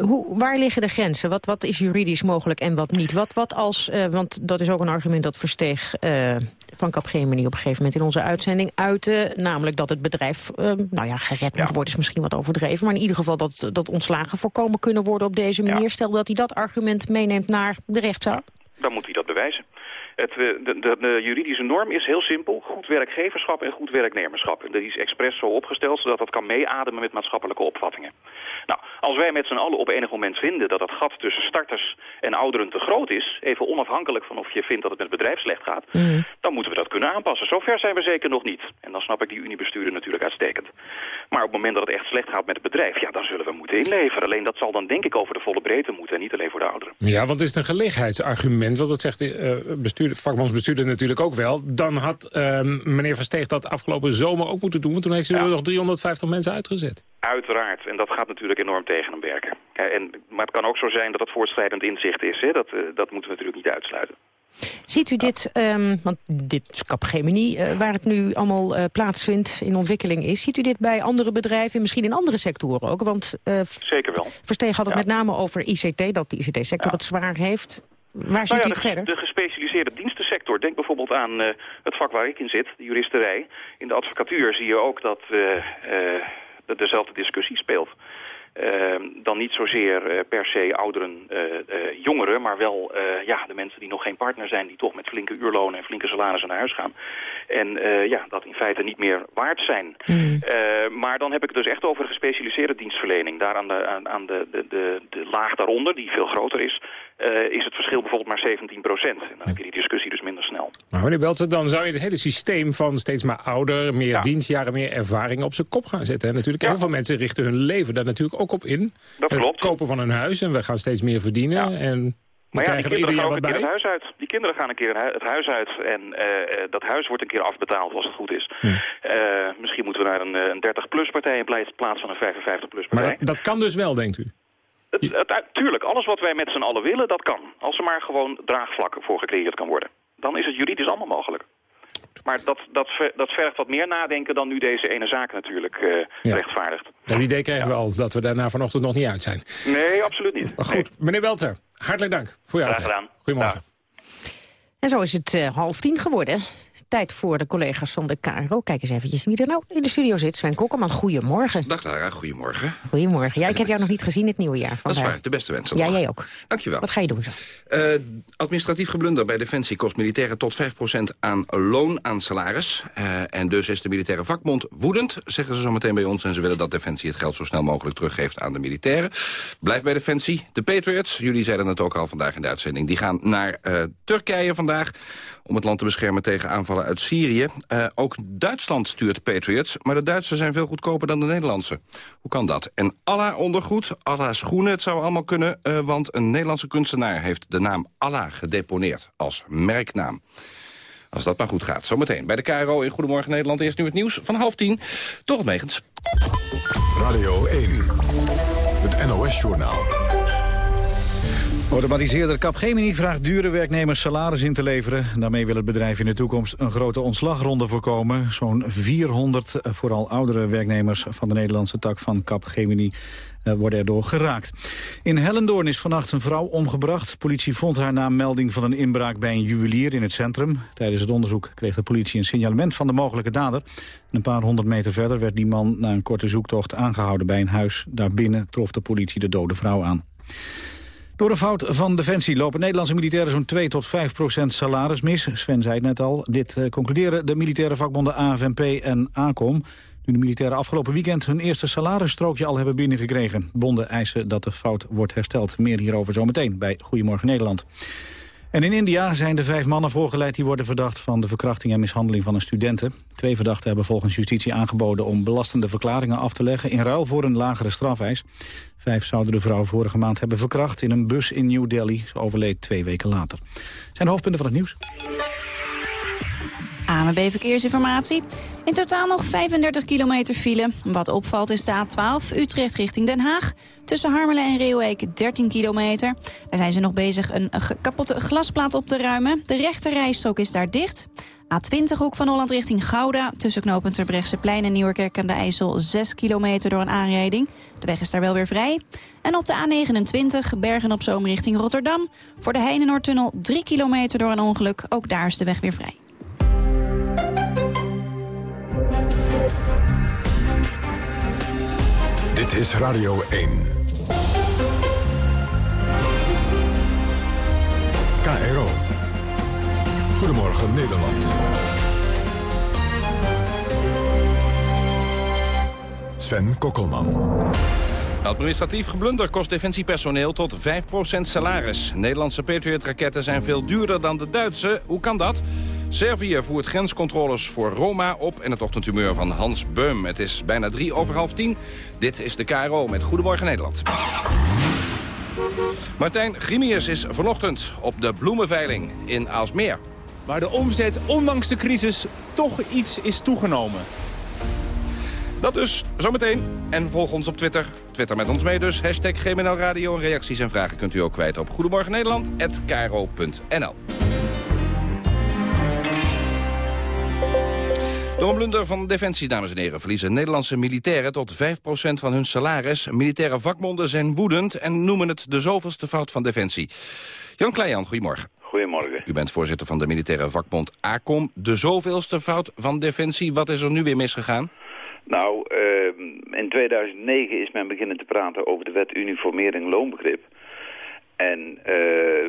Hoe, waar liggen de grenzen? Wat, wat is juridisch mogelijk en wat niet? Wat, wat als, eh, want dat is ook een argument dat Versteeg eh, van Capgemini op een gegeven moment in onze uitzending uitte. Namelijk dat het bedrijf, nou ja, gered moet worden is misschien wat overdreven. Maar in ieder geval dat, dat ontslagen voorkomen kunnen worden op deze manier. Stel dat hij dat argument meeneemt naar de rechtszaal. Dan moet hij dat bewijzen. Het, eh, de, de, de juridische norm is heel simpel. Goed werkgeverschap en goed werknemerschap. En dat is expres zo opgesteld zodat dat kan meeademen met maatschappelijke opvattingen. Nou, als wij met z'n allen op enig moment vinden dat het gat tussen starters en ouderen te groot is, even onafhankelijk van of je vindt dat het met het bedrijf slecht gaat, dan moeten we dat kunnen aanpassen. Zover zijn we zeker nog niet. En dan snap ik die uniebestuurder natuurlijk uitstekend. Maar op het moment dat het echt slecht gaat met het bedrijf, ja, dan zullen we moeten inleveren. Alleen dat zal dan denk ik over de volle breedte moeten en niet alleen voor de ouderen. Ja, want het is een gelegenheidsargument, want dat zegt de eh, bestuurder, vakmansbestuurder natuurlijk ook wel. Dan had eh, meneer Versteeg dat afgelopen zomer ook moeten doen, want toen heeft hij er nog 350 mensen uitgezet. Uiteraard, en dat gaat natuurlijk enorm tegen hem werken. En, maar het kan ook zo zijn dat het voortschrijdend inzicht is. Hè? Dat, eh, dat moeten we natuurlijk niet uitsluiten. Ziet u dit, ehm, want dit is Capgemini, eh, waar het nu allemaal eh, plaatsvindt, in ontwikkeling is. Ziet u dit bij andere bedrijven, misschien in andere sectoren ook? Want eh, Zeker wel. Versteeg had het met name over ICT, dat de ICT-sector het zwaar heeft. Waar Nou ziet ja, u de, het verder? de gespecialiseerde dienstensector. Denk bijvoorbeeld aan eh, het vak waar ik in zit, de juristerij. In de advocatuur zie je ook dat eh, eh, de- dezelfde discussie speelt. Eh, dan niet zozeer eh, per se ouderen, eh, eh, jongeren, maar wel eh, ja, de mensen die nog geen partner zijn, die toch met flinke uurlonen en flinke salarissen naar huis gaan. En eh, ja, dat in feite niet meer waard zijn. Eh, maar dan heb ik het dus echt over de gespecialiseerde dienstverlening. Daar aan de, aan, aan de, de, de, de laag daaronder, die veel groter is, eh, is het verschil bijvoorbeeld maar 17 procent. En dan heb je die discussie dus minder snel. Maar meneer Belten, dan zou je het hele systeem van steeds maar ouder, meer dienstjaren, meer ervaring op zijn kop gaan zetten. En natuurlijk, heel veel mensen richten hun leven daar natuurlijk ook op in. Dat Het klopt. kopen van een huis en we gaan steeds meer verdienen. En Maar ja, die er kinderen gaan ook een keer het huis uit. Die kinderen gaan een keer het huis uit en eh, eh, dat huis wordt een keer afbetaald als het goed is. Eh, misschien moeten we naar een, een 30-plus partij in plaats- plaats van een 55-plus partij. Maar dat, dat kan dus wel, denkt u? Het, het, tuurlijk, alles wat wij met z'n allen willen, dat kan. Als er maar gewoon draagvlak voor gecreëerd kan worden. dan is het juridisch allemaal mogelijk. Maar dat, dat, ver- dat vergt wat meer nadenken dan nu deze ene zaak natuurlijk eh, Ja. rechtvaardigt. Dat idee kregen we al, dat we daarna vanochtend nog niet uit zijn. Nee, absoluut niet. Goed, meneer Welter, hartelijk dank voor je Graag gedaan. Goedemorgen. En zo is het eh, half tien geworden. Tijd voor de collega's van de KRO. Kijk eens eventjes wie er nou in de studio zit. Sven Kokkerman, goedemorgen. Dag Lara, goedemorgen. Goedemorgen. Ja, ik heb jou nog niet gezien het nieuwe jaar. Dat is waar, de beste wensen. Ja, jij ook. Dankjewel. Wat ga je doen zo? Eh, administratief geblunder bij Defensie kost militairen tot 5% aan loon, aan salaris. Eh, en dus is de militaire vakbond woedend, zeggen ze zo meteen bij ons. En ze willen dat Defensie het geld zo snel mogelijk teruggeeft aan de militairen. Blijf bij Defensie. De Patriots, jullie zeiden het ook al vandaag in de uitzending... die gaan naar eh, Turkije vandaag om het land te beschermen tegen aanvallen uit Syrië. Eh, ook Duitsland stuurt Patriots, maar de Duitsers zijn veel goedkoper dan de Nederlandse. Hoe kan dat? En Allah ondergoed, Allah schoenen, het zou allemaal kunnen... eh, want een Nederlandse kunstenaar heeft de naam Allah gedeponeerd als merknaam. Als dat maar goed gaat. Zometeen bij de KRO in Goedemorgen Nederland. Eerst nu het nieuws van half tien. Het meegens. Radio 1, het NOS-journaal. Automatiseerder Capgemini vraagt dure werknemers salaris in te leveren. Daarmee wil het bedrijf in de toekomst een grote ontslagronde voorkomen. Zo'n 400, eh, vooral oudere werknemers van de Nederlandse tak van Capgemini eh, worden erdoor geraakt. In Hellendoorn is vannacht een vrouw omgebracht. Politie vond haar na melding van een inbraak bij een juwelier in het centrum. Tijdens het onderzoek kreeg de politie een signalement van de mogelijke dader. En een paar honderd meter verder werd die man na een korte zoektocht aangehouden bij een huis. Daarbinnen trof de politie de dode vrouw aan. Door een fout van Defensie lopen Nederlandse militairen zo'n 2 tot 5 procent salaris mis. Sven zei het net al. Dit eh, concluderen de militaire vakbonden AFNP en ACOM. Nu de militairen afgelopen weekend hun eerste salarisstrookje al hebben binnengekregen. Bonden eisen dat de fout wordt hersteld. Meer hierover zometeen bij Goedemorgen Nederland. En in India zijn de vijf mannen voorgeleid die worden verdacht van de verkrachting en mishandeling van een studenten. Twee verdachten hebben volgens justitie aangeboden om belastende verklaringen af te leggen in ruil voor een lagere strafeis. Vijf zouden de vrouw vorige maand hebben verkracht in een bus in New Delhi. Ze overleed twee weken later. Zijn hoofdpunten van het nieuws. AMB Verkeersinformatie. In totaal nog 35 kilometer file. Wat opvalt is de A12 Utrecht richting Den Haag. Tussen Harmelen en Reeuwijk 13 kilometer. Daar zijn ze nog bezig een kapotte glasplaat op te ruimen. De rechte rijstrook is daar dicht. A20 hoek van Holland richting Gouda. Tussen knooppunt Terbrechtseplein en Nieuwerkerk aan de IJssel 6 kilometer door een aanrijding. De weg is daar wel weer vrij. En op de A29 Bergen op Zoom richting Rotterdam. Voor de Heinenoordtunnel 3 kilometer door een ongeluk. Ook daar is de weg weer vrij. Dit is Radio 1. KRO. Goedemorgen Nederland. Sven Kokkelman. Administratief geblunder kost defensiepersoneel tot 5% salaris. Nederlandse Patriot-raketten zijn veel duurder dan de Duitse. Hoe kan dat? Servië voert grenscontroles voor Roma op en het ochtendhumeur van Hans Beum. Het is bijna drie over half tien. Dit is de KRO met Goedemorgen Nederland. Martijn Grimius is vanochtend op de bloemenveiling in Aalsmeer. Waar de omzet ondanks de crisis toch iets is toegenomen. Dat dus, zometeen. En volg ons op Twitter. Twitter met ons mee dus. Hashtag GMNL Radio. En reacties en vragen kunt u ook kwijt op Goedemorgen Door een blunder van Defensie, dames en heren, verliezen Nederlandse militairen tot 5% van hun salaris. Militaire vakbonden zijn woedend en noemen het de zoveelste fout van Defensie. Jan Kleijan, goedemorgen. Goedemorgen. U bent voorzitter van de militaire vakbond ACOM. De zoveelste fout van Defensie. Wat is er nu weer misgegaan? Nou, ehm, in 2009 is men beginnen te praten over de wet uniformering loonbegrip. En eh,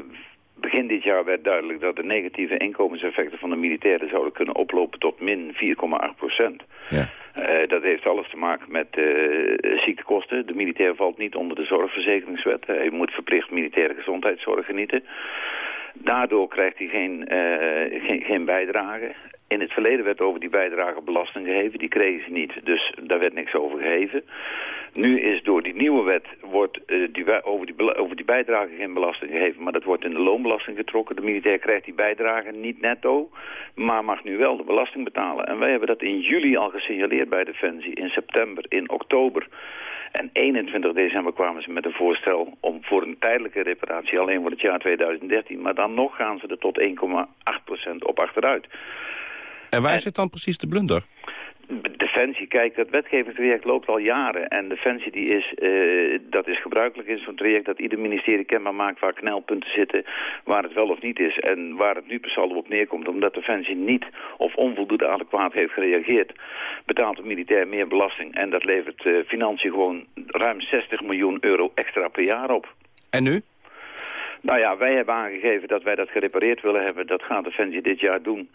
begin dit jaar werd duidelijk dat de negatieve inkomenseffecten van de militairen zouden kunnen oplopen tot min 4,8 procent. Ja. Eh, dat heeft alles te maken met eh, ziektekosten. De militair valt niet onder de zorgverzekeringswet. Hij moet verplicht militaire gezondheidszorg genieten. Daardoor krijgt hij geen, eh, geen, geen bijdrage. In het verleden werd over die bijdrage belasting gegeven. Die kregen ze niet, dus daar werd niks over gegeven. Nu is door die nieuwe wet wordt, uh, die, over, die, over die bijdrage geen belasting gegeven, maar dat wordt in de loonbelasting getrokken. De militair krijgt die bijdrage niet netto, maar mag nu wel de belasting betalen. En wij hebben dat in juli al gesignaleerd bij Defensie, in september, in oktober. En 21 december kwamen ze met een voorstel om voor een tijdelijke reparatie, alleen voor het jaar 2013, maar dan nog gaan ze er tot 1,8% op achteruit. En waar zit dan precies de blunder? Defensie, kijk, dat wetgevingstraject loopt al jaren. En Defensie, die is, uh, dat is gebruikelijk in zo'n traject... dat ieder ministerie kenbaar maakt waar knelpunten zitten... waar het wel of niet is. En waar het nu per saldo op neerkomt... omdat Defensie niet of onvoldoende adequaat heeft gereageerd... betaalt de militair meer belasting. En dat levert uh, financiën gewoon ruim 60 miljoen euro extra per jaar op. En nu? Nou ja, wij hebben aangegeven dat wij dat gerepareerd willen hebben. Dat gaat Defensie dit jaar doen.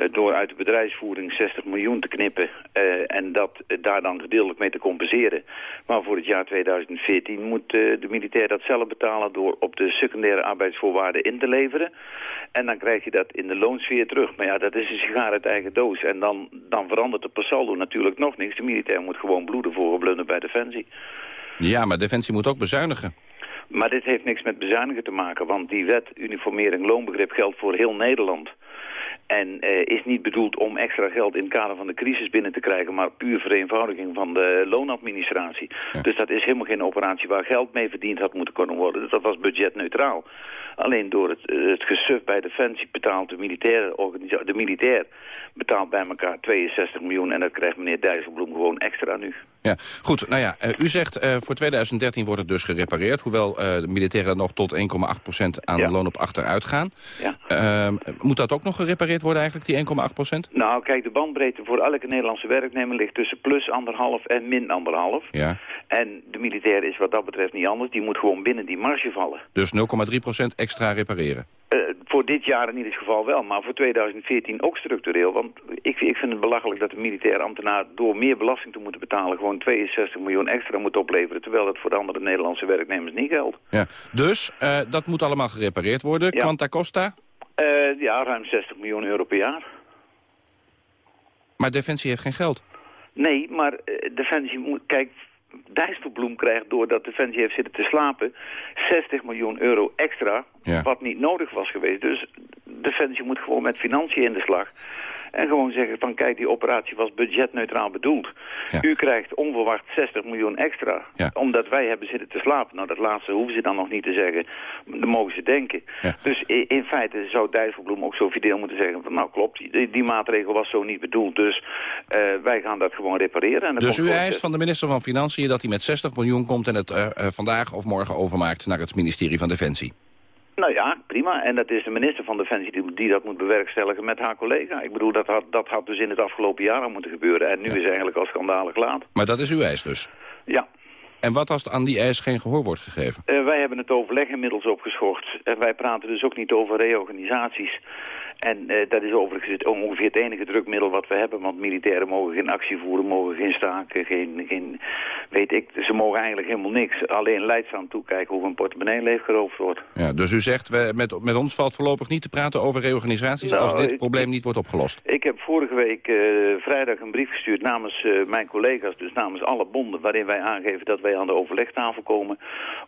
Uh, door uit de bedrijfsvoering 60 miljoen te knippen. Uh, en dat uh, daar dan gedeeltelijk mee te compenseren. Maar voor het jaar 2014 moet de militair dat zelf betalen... door op de secundaire arbeidsvoorwaarden in te leveren. En dan krijg je dat in de loonsfeer terug. Maar ja, dat is een sigaar uit eigen doos. En dan, dan verandert de per saldo natuurlijk nog niks. De militair moet gewoon bloeden voor geblunder bij Defensie. Ja, maar Defensie moet ook bezuinigen. Maar dit heeft niks met bezuinigen te maken, want die wet uniformering loonbegrip geldt voor heel Nederland. En eh, is niet bedoeld om extra geld in het kader van de crisis binnen te krijgen... maar puur vereenvoudiging van de loonadministratie. Dus dat is helemaal geen operatie waar geld mee verdiend had moeten kunnen worden. Dus dat was budgetneutraal. Alleen door het, het gesuf bij Defensie betaalt de militaire organisatie... de militair betaalt bij elkaar 62 miljoen... en dat krijgt meneer Dijsselbloem gewoon extra nu. Ja, goed. Nou ja, uh, u zegt uh, voor 2013 wordt het dus gerepareerd... hoewel uh, de militairen nog tot 1,8% aan ja. loon op achteruit gaan. Ja. Ehm, moet dat ook nog gerepareerd worden eigenlijk, die 1,8% Nou, kijk, de bandbreedte voor elke Nederlandse werknemer... ligt tussen plus anderhalf en min anderhalf. Ja. En de militair is wat dat betreft niet anders. Die moet gewoon binnen die marge vallen. Dus 0,3% extra repareren? Voor dit jaar in ieder geval wel, maar voor 2014 ook structureel. Want ik, ik vind het belachelijk dat de militair ambtenaar door meer belasting te moeten betalen... gewoon 62 miljoen extra moet opleveren... terwijl dat voor de andere Nederlandse werknemers niet geldt. Ja, dus uh, dat moet allemaal gerepareerd worden. Ja. Quanta costa? Uh, ja, ruim 60 miljoen euro per jaar. Maar Defensie heeft geen geld. Nee, maar Defensie moet... Kijk, Dijsselbloem krijgt doordat Defensie heeft zitten te slapen 60 miljoen euro extra, ja. wat niet nodig was geweest. Dus Defensie moet gewoon met financiën in de slag. En gewoon zeggen van kijk, die operatie was budgetneutraal bedoeld. Ja. U krijgt onverwacht 60 miljoen extra. Ja. Omdat wij hebben zitten te slapen. Nou, dat laatste hoeven ze dan nog niet te zeggen. Dat mogen ze denken. Ja. Dus in, in, feite zou Dijsselbloem ook zo fideel moeten zeggen van nou klopt, die, die maatregel was zo niet bedoeld. Dus uh, wij gaan dat gewoon repareren. En dus u eist van de minister van Financiën dat hij met 60 miljoen komt en het uh, uh, vandaag of morgen overmaakt naar het ministerie van Defensie? Nou ja, prima. En dat is de minister van Defensie die, die dat moet bewerkstelligen met haar collega. Ik bedoel, dat had, dat had dus in het afgelopen jaar al moeten gebeuren. En nu ja. is eigenlijk al schandalig laat. Maar dat is uw eis dus? Ja. En wat als aan die eis geen gehoor wordt gegeven? Uh, wij hebben het overleg inmiddels opgeschort. En wij praten dus ook niet over reorganisaties. En uh, dat is overigens ongeveer het enige drukmiddel wat we hebben. Want militairen mogen geen actie voeren, mogen geen staken, geen, geen weet ik. Ze mogen eigenlijk helemaal niks. Alleen leidzaam toekijken hoe een portemonnee leeggeroofd wordt. Ja, dus u zegt, we, met, met ons valt voorlopig niet te praten over reorganisaties nou, als dit ik, probleem niet wordt opgelost. Ik heb vorige week uh, vrijdag een brief gestuurd namens uh, mijn collega's, dus namens alle bonden, waarin wij aangeven dat wij aan de overlegtafel komen.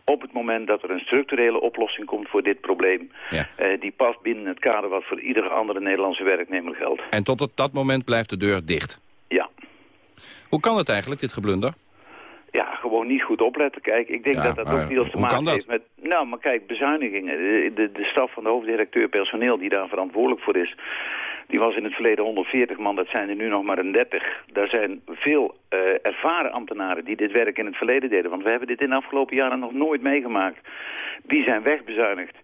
Op het moment dat er een structurele oplossing komt voor dit probleem, ja. die past binnen het kader wat voor ieder andere Nederlandse werknemer geldt. En tot op dat moment blijft de deur dicht? Ja. Hoe kan het eigenlijk, dit geblunder? Ja, gewoon niet goed opletten. Kijk, ik denk ja, dat dat ook deels te maken heeft met... Nou, maar kijk, bezuinigingen. De, de, de staf van de hoofddirecteur personeel die daar verantwoordelijk voor is... Die was in het verleden 140 man, dat zijn er nu nog maar een 30. Daar zijn veel uh, ervaren ambtenaren die dit werk in het verleden deden. Want we hebben dit in de afgelopen jaren nog nooit meegemaakt. Die zijn wegbezuinigd.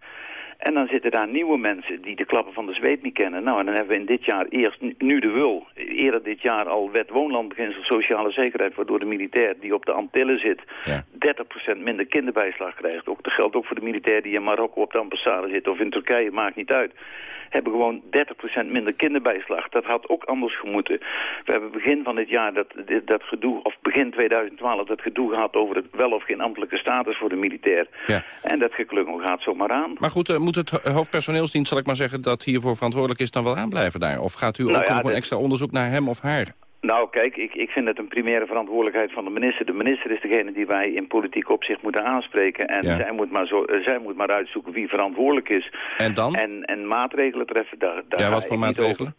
En dan zitten daar nieuwe mensen die de klappen van de zweet niet kennen. Nou, en dan hebben we in dit jaar eerst nu de wul. Eerder dit jaar al wet woonlandbeginsel sociale zekerheid... waardoor de militair die op de Antillen zit... Ja. 30% minder kinderbijslag krijgt. Ook, dat geldt ook voor de militair die in Marokko op de ambassade zit... of in Turkije, maakt niet uit. Hebben gewoon 30% minder kinderbijslag. Dat had ook anders gemoeten. We hebben begin van dit jaar dat, dat gedoe... of begin 2012 dat gedoe gehad over het wel of geen ambtelijke status voor de militair. Ja. En dat geklungel gaat zomaar aan. Maar goed, uh, moet het ho- hoofdpersoneelsdienst, zal ik maar zeggen... dat hiervoor verantwoordelijk is, dan wel aanblijven daar? Of gaat u Nou ook ja, nog een extra onderzoek naar hem of haar? Nou, kijk, ik, ik vind het een primaire verantwoordelijkheid van de minister. De minister is degene die wij in politiek opzicht moeten aanspreken. En Ja. zij, moet maar zo, eh, zij moet maar uitzoeken wie verantwoordelijk is. En dan? En, en maatregelen treffen. Daar, daar Ja, wat voor maatregelen?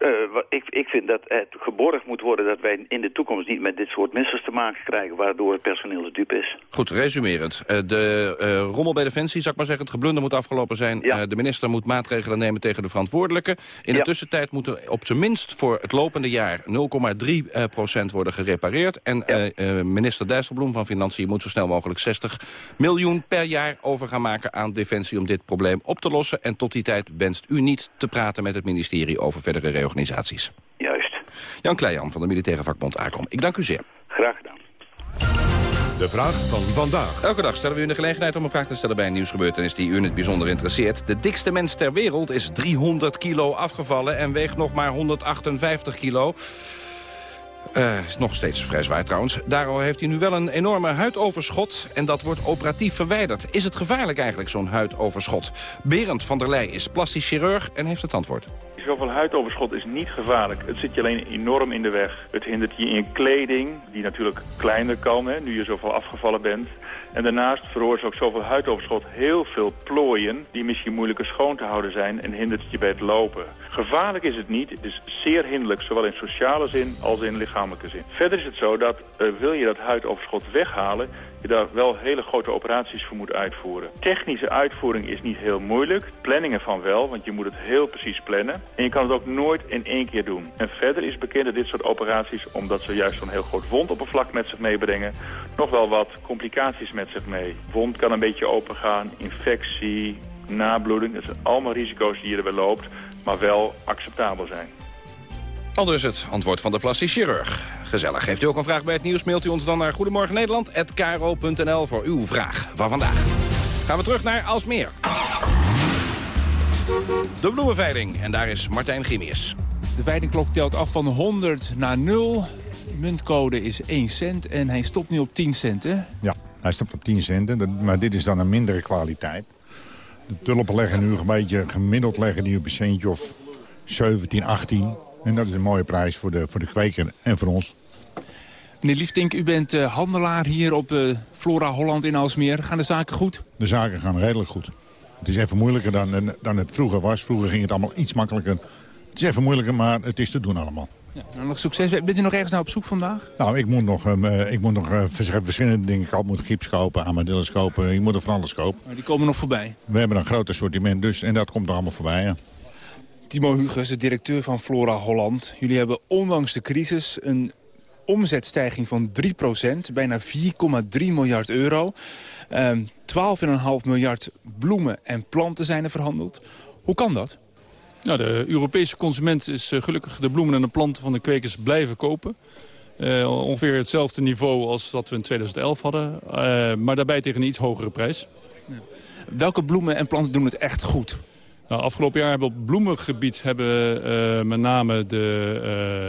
Eh, ik, ik vind dat het geborgd moet worden dat wij in de toekomst niet met dit soort missers te maken krijgen... waardoor het personeel de dupe is. Goed, resumerend. Eh, de eh, rommel bij Defensie, zal ik maar zeggen, het geblunder moet afgelopen zijn. De minister moet maatregelen nemen tegen de verantwoordelijke. In de Ja. tussentijd moet er op zijn minst voor het lopende jaar 0,3 eh, procent worden gerepareerd. En eh, minister Dijsselbloem van Financiën moet zo snel mogelijk 60 miljoen per jaar over gaan maken aan Defensie om dit probleem op te lossen. En tot die tijd wenst u niet te praten met het ministerie over verdere Juist. Jan Kleijan van de militaire vakbond ACOM. Ik dank u zeer. Graag gedaan. De vraag van vandaag. Elke dag stellen we u de gelegenheid om een vraag te stellen bij een nieuwsgebeurtenis die u in het bijzonder interesseert. De dikste mens ter wereld is 300 kilo afgevallen en weegt nog maar 158 kilo. Is nog steeds vrij zwaar trouwens. Daardoor heeft hij nu wel een enorme huidoverschot en dat wordt operatief verwijderd. Is het gevaarlijk eigenlijk, zo'n huidoverschot? Berend van der Leij is plastisch chirurg en heeft het antwoord. Zoveel huidoverschot is niet gevaarlijk. Het zit je alleen enorm in de weg. Het hindert je in kleding, die natuurlijk kleiner kan, nu je zoveel afgevallen bent. En daarnaast veroorzaakt zoveel huidoverschot heel veel plooien... die misschien moeilijker schoon te houden zijn en hindert je bij het lopen. Gevaarlijk is het niet. Het is zeer hinderlijk, zowel in sociale zin als in lichamelijke zin. Verder is het zo dat, eh, wil je dat huidoverschot weghalen... je daar wel hele grote operaties voor moet uitvoeren. Technische uitvoering is niet heel moeilijk. Planning ervan wel, want je moet het heel precies plannen. En je kan het ook nooit in één keer doen. En verder is bekend dat dit soort operaties, omdat ze juist zo'n heel groot wondoppervlak met zich meebrengen, nog wel wat complicaties met zich mee. Wond kan een beetje opengaan, infectie, nabloeding. Dat zijn allemaal risico's die je erbij loopt, maar wel acceptabel zijn. Al dus het antwoord van de plastisch chirurg. Gezellig. Heeft u ook een vraag bij het nieuws, mailt u ons dan naar Goedemorgen Nederland@kro.nl voor uw vraag van vandaag. Gaan we terug naar Alsmeer. De bloemenveiling. En daar is Martijn Gimius. De veilingklok telt af van 100 naar 0. Muntcode is 1 cent en hij stopt nu op 10 cent, hè? Ja, hij staat op 10 centen, maar dit is dan een mindere kwaliteit. De tulpen leggen nu een beetje gemiddeld leggen die op een centje of 17, 18. En dat is een mooie prijs voor de, voor de kweker en voor ons. Meneer Liefdink, u bent eh, handelaar hier op eh, Flora Holland in Alsmeer. Gaan de zaken goed? De zaken gaan redelijk goed. Het is even moeilijker dan, dan het vroeger was. Vroeger ging het allemaal iets makkelijker. Het is even moeilijker, maar het is te doen allemaal. Ja, nou, nog succes. Bent u nog ergens naar op zoek vandaag? Nou, ik moet nog, ehm, eh, ik moet nog vers- verschillende dingen kopen. Ik moet gips kopen, amadilles kopen. Ik moet er van alles kopen. Maar die komen nog voorbij. We hebben een groot assortiment dus en dat komt er allemaal voorbij. Ja. Timo Huges, de directeur van Flora Holland. Jullie hebben ondanks de crisis een omzetstijging van 3% bijna 4,3 miljard euro. Ehm 12,5 miljard bloemen en planten zijn er verhandeld. Hoe kan dat? Nou, de Europese consument is eh, gelukkig de bloemen en de planten van de kwekers blijven kopen. Eh, ongeveer hetzelfde niveau als dat we in 2011 hadden. eh, maar daarbij tegen een iets hogere prijs. Welke bloemen en planten doen het echt goed? Nou, afgelopen jaar hebben we op bloemengebied hebben, eh, met name de,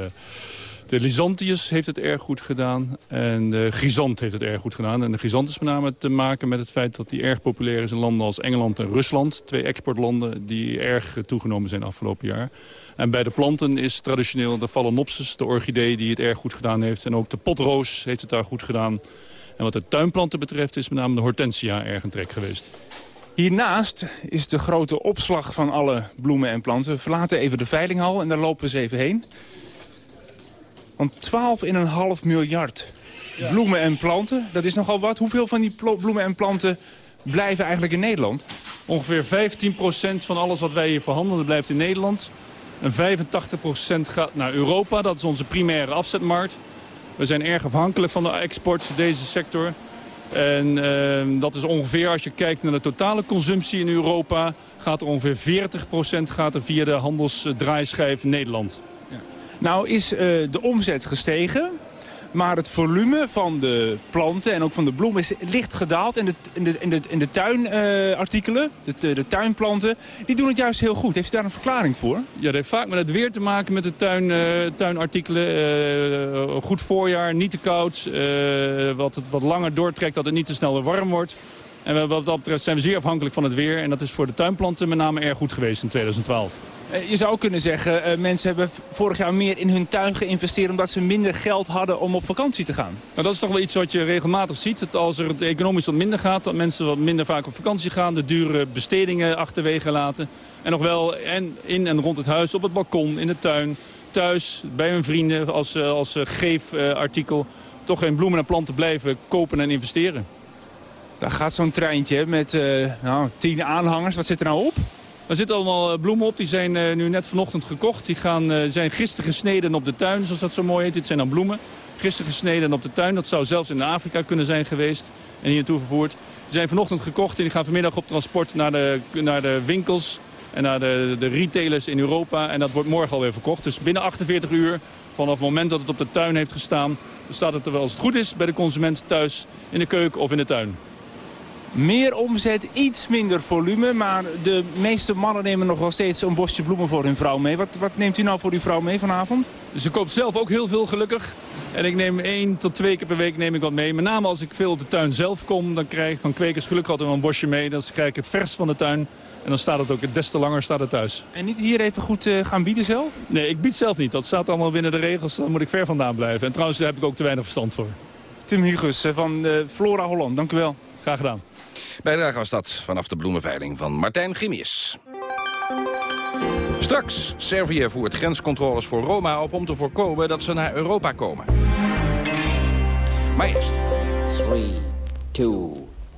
uh, de heeft het erg goed gedaan. En de Grisant heeft het erg goed gedaan. En de Grisant is met name te maken met het feit dat die erg populair is in landen als Engeland en Rusland. Twee exportlanden die erg toegenomen zijn afgelopen jaar. En bij de planten is traditioneel de Phalaenopsis, de orchidee, die het erg goed gedaan heeft. En ook de potroos heeft het daar goed gedaan. En wat de tuinplanten betreft is met name de hortensia erg een trek geweest. Hiernaast is de grote opslag van alle bloemen en planten. We verlaten even de veilinghal en daar lopen we eens even heen. Want 12,5 miljard bloemen en planten, dat is nogal wat. Hoeveel van die bloemen en planten blijven eigenlijk in Nederland? Ongeveer 15% van alles wat wij hier verhandelen blijft in Nederland. En 85% gaat naar Europa, dat is onze primaire afzetmarkt. We zijn erg afhankelijk van de export, deze sector. En uh, dat is ongeveer, als je kijkt naar de totale consumptie in Europa... gaat er ongeveer 40% gaat er via de handelsdraaischijf Nederland. Ja. Nou is uh, de omzet gestegen, maar het volume van de planten en ook van de bloemen is licht gedaald. En de, in de, in de, in de tuinartikelen, uh, de, de tuinplanten, die doen het juist heel goed. Heeft u daar een verklaring voor? Ja, dat heeft vaak met het weer te maken met de tuin, uh, tuinartikelen. goed voorjaar, niet te koud, wat het wat langer doortrekt, dat het niet te snel weer warm wordt. En wat dat betreft zijn we zeer afhankelijk van het weer. En dat is voor de tuinplanten met name erg goed geweest in 2012. Eh, je zou kunnen zeggen, uh, mensen hebben vorig jaar meer in hun tuin geïnvesteerd... omdat ze minder geld hadden om op vakantie te gaan. Nou, dat is toch wel iets wat je regelmatig ziet. Dat als er het economisch wat minder gaat, dat mensen wat minder vaak op vakantie gaan... de dure bestedingen achterwege laten. En nog wel en in en rond het huis, op het balkon, in de tuin, thuis, bij hun vrienden... als, uh, als geefartikel toch geen bloemen en planten blijven kopen en investeren. Daar gaat zo'n treintje met nou, tien aanhangers. Wat zit er nou op? Er zitten allemaal bloemen op. Die zijn uh, nu net vanochtend gekocht. Die gaan, uh, zijn gisteren gesneden op de tuin, zoals dat zo mooi heet. Dit zijn dan bloemen. Gisteren gesneden op de tuin. Dat zou zelfs in Afrika kunnen zijn geweest. En hier naartoe vervoerd. Die zijn vanochtend gekocht en die gaan vanmiddag op transport naar de, naar de winkels. En naar de, de retailers in Europa. En dat wordt morgen alweer verkocht. Dus binnen 48 uur, vanaf het moment dat het op de tuin heeft gestaan... staat het er wel als het goed is bij de consument thuis, in de keuken of in de tuin. Meer omzet, iets minder volume, maar de meeste mannen nemen nog wel steeds een bosje bloemen voor hun vrouw mee. Wat, wat neemt u nou voor uw vrouw mee vanavond? Ze koopt zelf ook heel veel gelukkig. En ik neem één tot twee keer per week neem ik wat mee. Met name als ik veel op de tuin zelf kom, dan krijg ik van kwekers gelukkig altijd wel een bosje mee. Dan krijg ik het vers van de tuin. En dan staat het ook des te langer staat het thuis. En niet hier even goed uh, gaan bieden zelf? Nee, ik bied zelf niet. Dat staat allemaal binnen de regels. Daar moet ik ver vandaan blijven. En trouwens, daar heb ik ook te weinig verstand voor. Tim Hugus van uh, Flora Holland, dank u wel. Graag gedaan. Bijdrage was dat vanaf de bloemenveiling van Martijn Gimius. Straks, Servië voert grenscontroles voor Roma op om te voorkomen dat ze naar Europa komen. Maar eerst. 3, 2,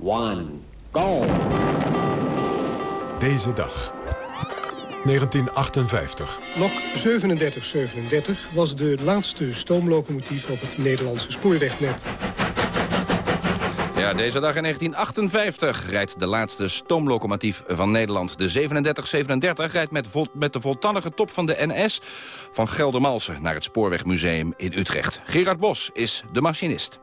1, go! Deze dag. 1958. Lok 3737 was de laatste stoomlocomotief op het Nederlandse spoorwegnet. Ja, deze dag in 1958 rijdt de laatste stoomlocomotief van Nederland. De 3737 rijdt met, met de voltallige top van de NS van Geldermalsen naar het Spoorwegmuseum in Utrecht. Gerard Bos is de machinist.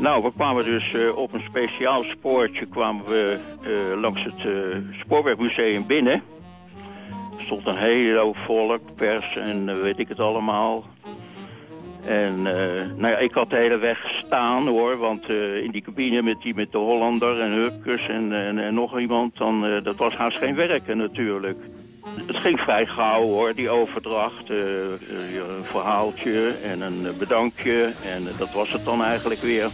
Nou, we kwamen dus uh, op een speciaal spoortje kwamen we uh, langs het uh, Spoorwegmuseum binnen. Er stond een hele hoop volk, pers en weet ik het allemaal. En uh, nou ja, ik had de hele weg staan hoor, want uh, in die cabine met, die, met de Hollander en Hupkes en, en, nog iemand, dan, uh, dat was haast geen werken natuurlijk. Het ging vrij gauw hoor, die overdracht. een verhaaltje en een bedankje en dat was het dan eigenlijk weer.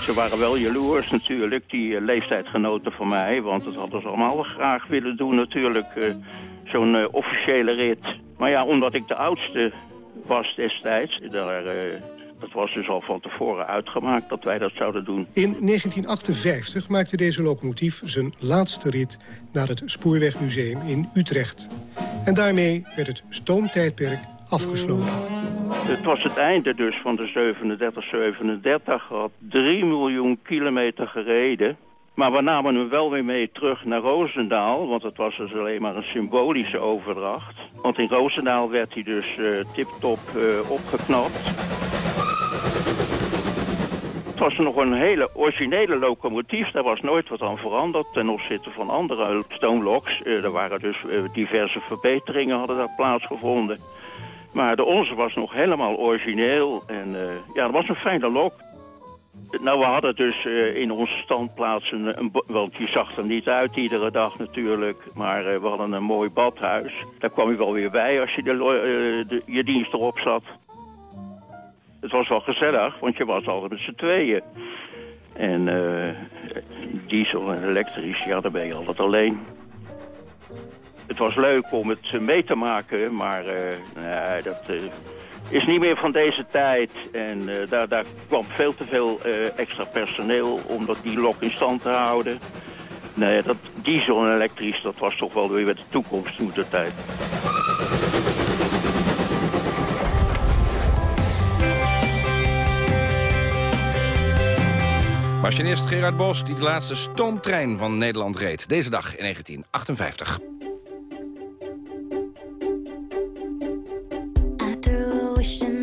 Ze waren wel jaloers natuurlijk, die uh, leeftijdgenoten van mij. Want dat hadden ze allemaal graag willen doen natuurlijk, uh, zo'n uh, officiële rit. Maar ja, omdat ik de oudste was destijds, daar, dat was dus al van tevoren uitgemaakt dat wij dat zouden doen. In 1958 maakte deze locomotief zijn laatste rit naar het Spoorwegmuseum in Utrecht. En daarmee werd het stoomtijdperk afgesloten. Het was het einde dus van de 3737. Had 3 miljoen kilometer gereden. Maar we namen hem wel weer mee terug naar Roosendaal. Want het was dus alleen maar een symbolische overdracht. Want in Roosendaal werd hij dus uh, tip-top uh, opgeknapt. Het was nog een hele originele locomotief. Daar was nooit wat aan veranderd ten opzichte van andere stoomloks. Uh, er waren dus diverse verbeteringen hadden daar plaatsgevonden. Maar de onze was nog helemaal origineel. En uh, ja, dat was een fijne lok. Nou, we hadden dus uh, in onze standplaats een. Want je zag er niet uit iedere dag natuurlijk. Maar uh, we hadden een mooi badhuis. Daar kwam je wel weer bij als je de, de, je dienst erop zat. Het was wel gezellig, want je was altijd met z'n tweeën. En diesel en elektrisch, ja, daar ben je altijd alleen het was leuk om het mee te maken, maar uh, nee, dat uh, is niet meer van deze tijd. En daar, daar kwam veel te veel extra personeel om dat, die lok in stand te houden. Nee, dat diesel en elektrisch, dat was toch wel weer de toekomst toen de tijd. Machinist Gerard Bos, die de laatste stoomtrein van Nederland reed. Deze dag in 1958. wishing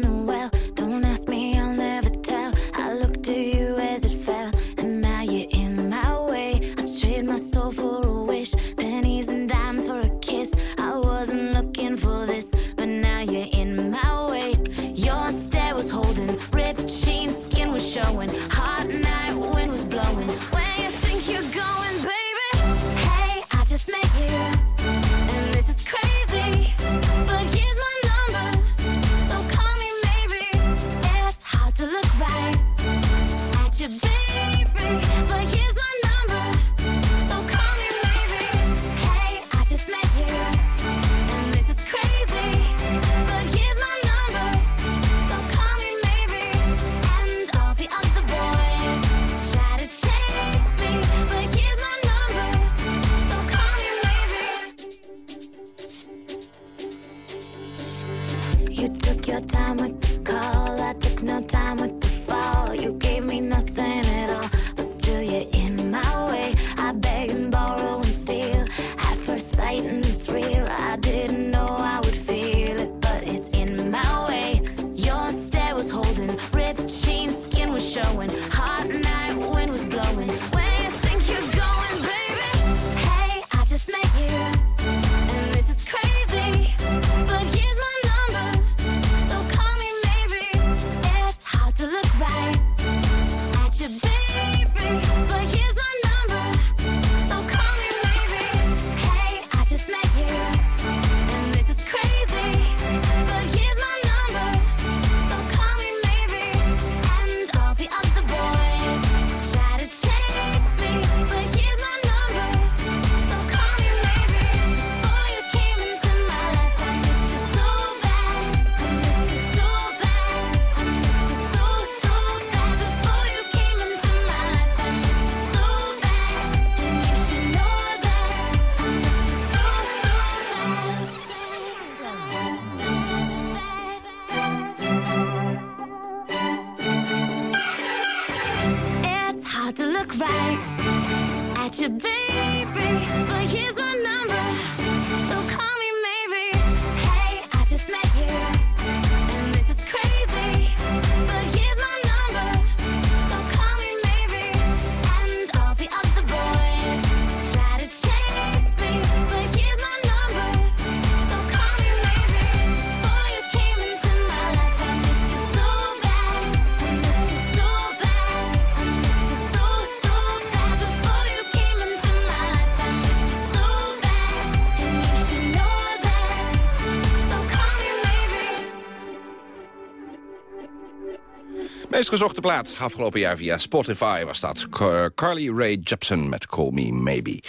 Meest gezochte plaat afgelopen jaar via Spotify was dat. Car- Carly Rae Jepsen met Call Me Maybe.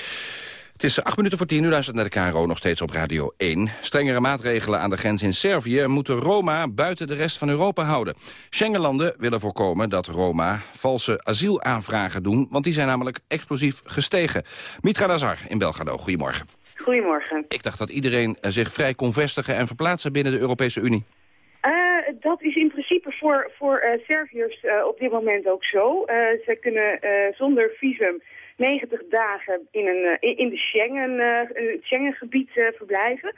Het is acht minuten voor tien, u luistert naar de KRO nog steeds op Radio 1. Strengere maatregelen aan de grens in Servië moeten Roma buiten de rest van Europa houden. Schengenlanden willen voorkomen dat Roma valse asielaanvragen doen, want die zijn namelijk explosief gestegen. Mitra Nazar in Belgrado, goedemorgen. Goedemorgen. Ik dacht dat iedereen zich vrij kon vestigen en verplaatsen binnen de Europese Unie. Eh, dat is in principe voor, voor eh, Serviërs eh, op dit moment ook zo. Eh, ze kunnen zonder visum 90 dagen in, een, in, de Schengen, het Schengengebied verblijven.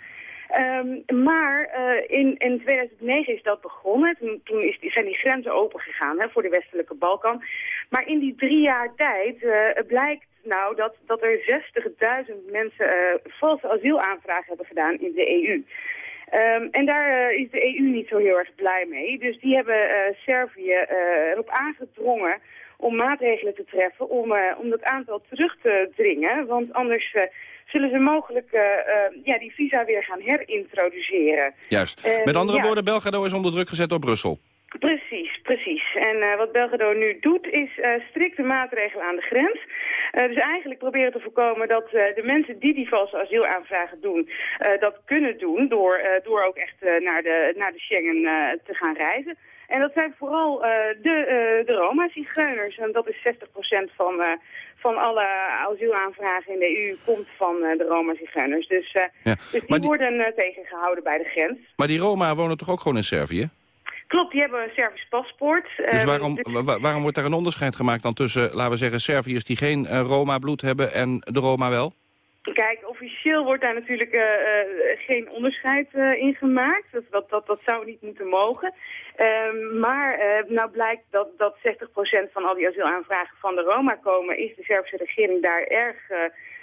Ehm, maar in, in 2009 is dat begonnen. Toen, is, zijn die grenzen opengegaan hè, voor de westelijke Balkan. Maar in die drie jaar tijd blijkt nou dat, dat er 60.000 mensen eh, valse asielaanvragen hebben gedaan in de EU. Ehm, en daar eh, is de EU niet zo heel erg blij mee. Dus die hebben eh, Servië eh, erop aangedrongen om maatregelen te treffen om, om dat aantal terug te dringen. Want anders zullen ze mogelijk ja, die visa weer gaan herintroduceren. Juist. Met andere ja. woorden, Belgrado is onder druk gezet door Brussel. Precies, precies. En eh, wat Belgrado nu doet is eh, strikte maatregelen aan de grens. Eh, dus eigenlijk proberen te voorkomen dat de mensen die die valse asielaanvragen doen, dat kunnen doen door, door ook echt naar, de, naar de Schengen te gaan reizen. En dat zijn vooral de, de Roma-zigeuners. En dat is 60% van, van alle asielaanvragen in de EU komt van de Roma-zigeuners. Dus, Ja. dus die die- worden eh, tegengehouden bij de grens. Maar die Roma wonen toch ook gewoon in Servië? Klopt, die hebben een Servisch paspoort. Dus Ehm, waarom, dus- wa- wa- waarom wordt daar een onderscheid gemaakt dan tussen, laten we zeggen, Serviërs die geen eh, Roma-bloed hebben en de Roma wel? Kijk, officieel wordt daar natuurlijk eh, eh, geen onderscheid eh, in gemaakt. Dat, dat, dat, dat zou niet moeten mogen. Ehm, maar nou blijkt dat, dat 60% van al die asielaanvragen van de Roma komen... is de Servische regering daar erg,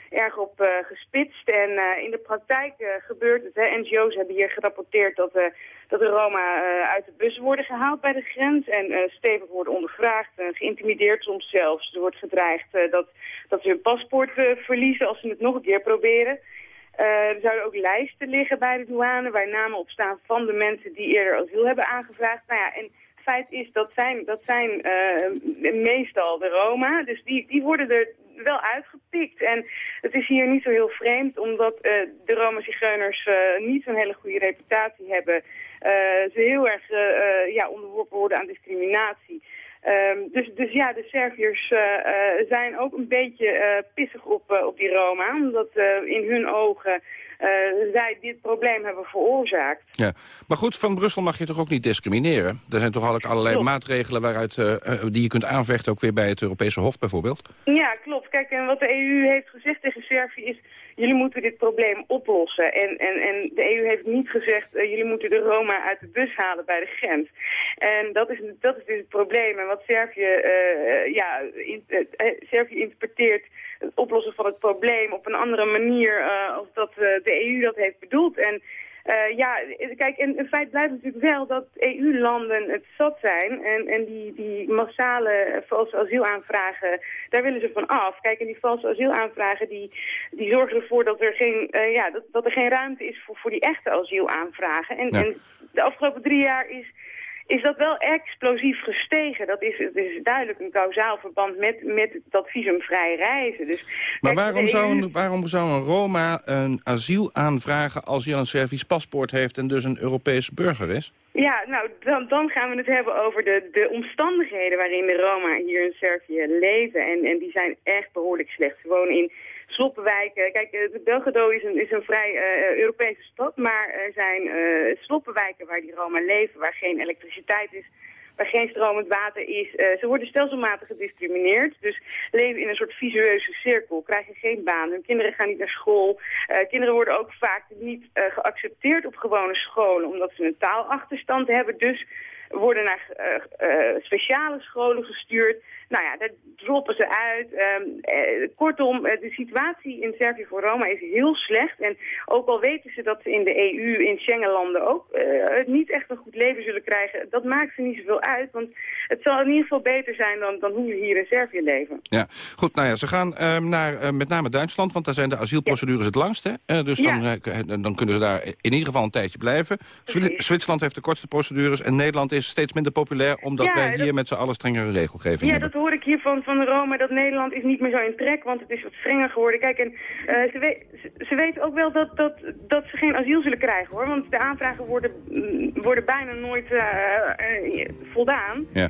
erg op eh, gespitst. En eh, in de praktijk eh, gebeurt het. Hè. NGO's hebben hier gerapporteerd dat, dat de Roma uit de bus worden gehaald bij de grens... en stevig worden ondervraagd en geïntimideerd soms zelfs. Er wordt gedreigd dat, dat ze hun paspoort verliezen als ze het nog een keer proberen... Er zouden ook lijsten liggen bij de douane waar namen op staan van de mensen die eerder asiel hebben aangevraagd. Nou ja, en feit is dat zijn, dat zijn meestal de Roma, dus die, die worden er wel uitgepikt. En het is hier niet zo heel vreemd, omdat eh, de Roma-zigeuners eh, niet zo'n hele goede reputatie hebben. Eh, ze heel erg ja, onderworpen worden aan discriminatie. Ehm, dus, dus ja, de Serviërs eh, eh, zijn ook een beetje eh, pissig op, op die Roma, omdat in hun ogen zij dit probleem hebben veroorzaakt. Ja. Maar goed, van Brussel mag je toch ook niet discrimineren? Er zijn toch allerlei Klopt. maatregelen waaruit, die je kunt aanvechten... ook weer bij het Europese Hof bijvoorbeeld? Ja, klopt. Kijk, en wat de EU heeft gezegd tegen Servië is... jullie moeten dit probleem oplossen. En, en, en de EU heeft niet gezegd... eh, jullie moeten de Roma uit de bus halen bij de grens. En dat is, dat is dus het probleem. En wat Servië, eh, ja, in, eh, Servië interpreteert... het oplossen van het probleem op een andere manier... als dat de EU dat heeft bedoeld. En... Eh, ja, kijk, en het feit blijft natuurlijk wel dat EU-landen het zat zijn. En, en die, die massale valse asielaanvragen, daar willen ze van af. Kijk, en die valse asielaanvragen, die, die zorgen ervoor dat er geen, eh, ja, dat, dat er geen ruimte is voor, voor die echte asielaanvragen. En, Ja. en de afgelopen drie jaar is, is dat wel explosief gestegen. Dat is, het is duidelijk een kausaal verband met, met dat visumvrij reizen. Dus, Maar kijk, waarom zou, een, waarom zou een Roma een asiel aanvragen... als hij een Servisch paspoort heeft en dus een Europese burger is? Ja, nou, dan, dan gaan we het hebben over de, de omstandigheden waarin de Roma hier in Servië leven. En, en die zijn echt behoorlijk slecht. Ze wonen in sloppenwijken. Kijk, eh, de Belgrado is een, is een vrij eh, Europese stad, maar er zijn eh, sloppenwijken waar die Roma leven, waar geen elektriciteit is, waar geen stromend water is. Ze worden stelselmatig gediscrimineerd, dus leven in een soort visueuze cirkel, krijgen geen baan. Hun kinderen gaan niet naar school. Kinderen worden ook vaak niet geaccepteerd op gewone scholen, omdat ze een taalachterstand hebben. Dus worden naar speciale scholen gestuurd. Nou ja, daar droppen ze uit. Ehm, eh, kortom, eh, de situatie in Servië voor Roma is heel slecht. En ook al weten ze dat ze in de EU, in Schengenlanden ook eh, niet echt een goed leven zullen krijgen, dat maakt ze niet zoveel uit. Want het zal in ieder geval beter zijn dan, dan hoe we hier in Servië leven. Ja, goed. Nou ja, ze gaan ehm, naar eh, met name Duitsland, want daar zijn de asielprocedures het langst. Hè? Eh, dus dan, Ja. dan kunnen ze daar in ieder geval een tijdje blijven. Zwi- Zwitserland heeft de kortste procedures en Nederland is steeds minder populair... omdat Ja, wij hier dat- met z'n allen strengere regelgeving Ja, hebben. Hoor ik hier van, van Rome, dat Nederland is niet meer zo in trek, want het is wat strenger geworden. Kijk, en eh, ze, we- ze, ze weten ook wel dat, dat, dat ze geen asiel zullen krijgen, hoor. Want de aanvragen worden, mm, worden bijna nooit eh, eh, voldaan. Ja.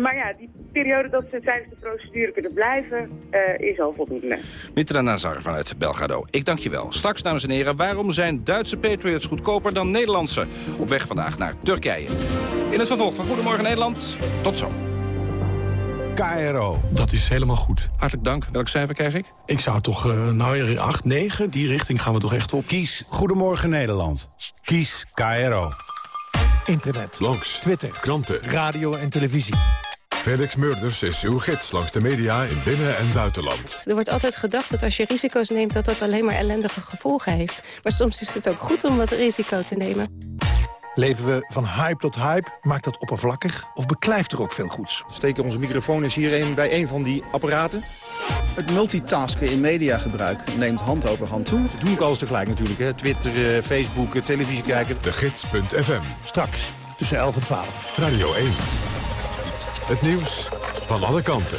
Maar ja, die periode dat ze tijdens de procedure kunnen blijven, is al voldoende. Mitra Nazar vanuit Belgrado. Ik dank je wel. Straks, dames en heren, waarom zijn Duitse Patriots goedkoper dan Nederlandse? Op weg vandaag naar Turkije. In het vervolg van Goedemorgen Nederland. Tot zo. KRO. Dat is helemaal goed. Hartelijk dank. Welk cijfer krijg ik? Ik zou toch, eh nou, 8, 9, die richting gaan we toch echt op. Kies Goedemorgen Nederland. Kies KRO. Internet. Langs. Twitter. Kranten. Radio en televisie. Felix Murders is uw gids langs de media in binnen- en buitenland. Er wordt altijd gedacht dat als je risico's neemt... dat dat alleen maar ellendige gevolgen heeft. Maar soms is het ook goed om wat risico te nemen. Leven we van hype tot hype? Maakt dat oppervlakkig? Of beklijft er ook veel goeds? Steken onze microfoon eens hierin bij een van die apparaten. Het multitasken in mediagebruik neemt hand over hand toe. Dat doe ik alles tegelijk natuurlijk. Hè. Twitter, eh, Facebook, eh, televisie kijken. De Gids.fm. Straks, tussen 11 en 12. Radio 1. Het nieuws van alle kanten.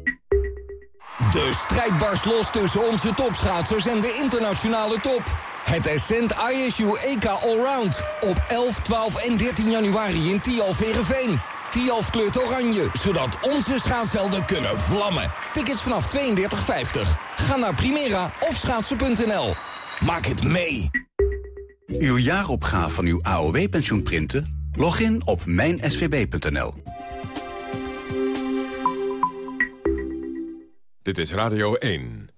De strijd barst los tussen onze topschaatsers en de internationale top. Het Ascent ISU EK Allround op 11, 12 en 13 januari in Tialf Verenveen. Tialf kleurt oranje, zodat onze schaatshelden kunnen vlammen. Tickets vanaf 32,50. Ga naar Primera of schaatsen.nl. Maak het mee. Uw jaaropgave van uw AOW-pensioen printen? Log in op mijnsvb.nl. Dit is Radio 1.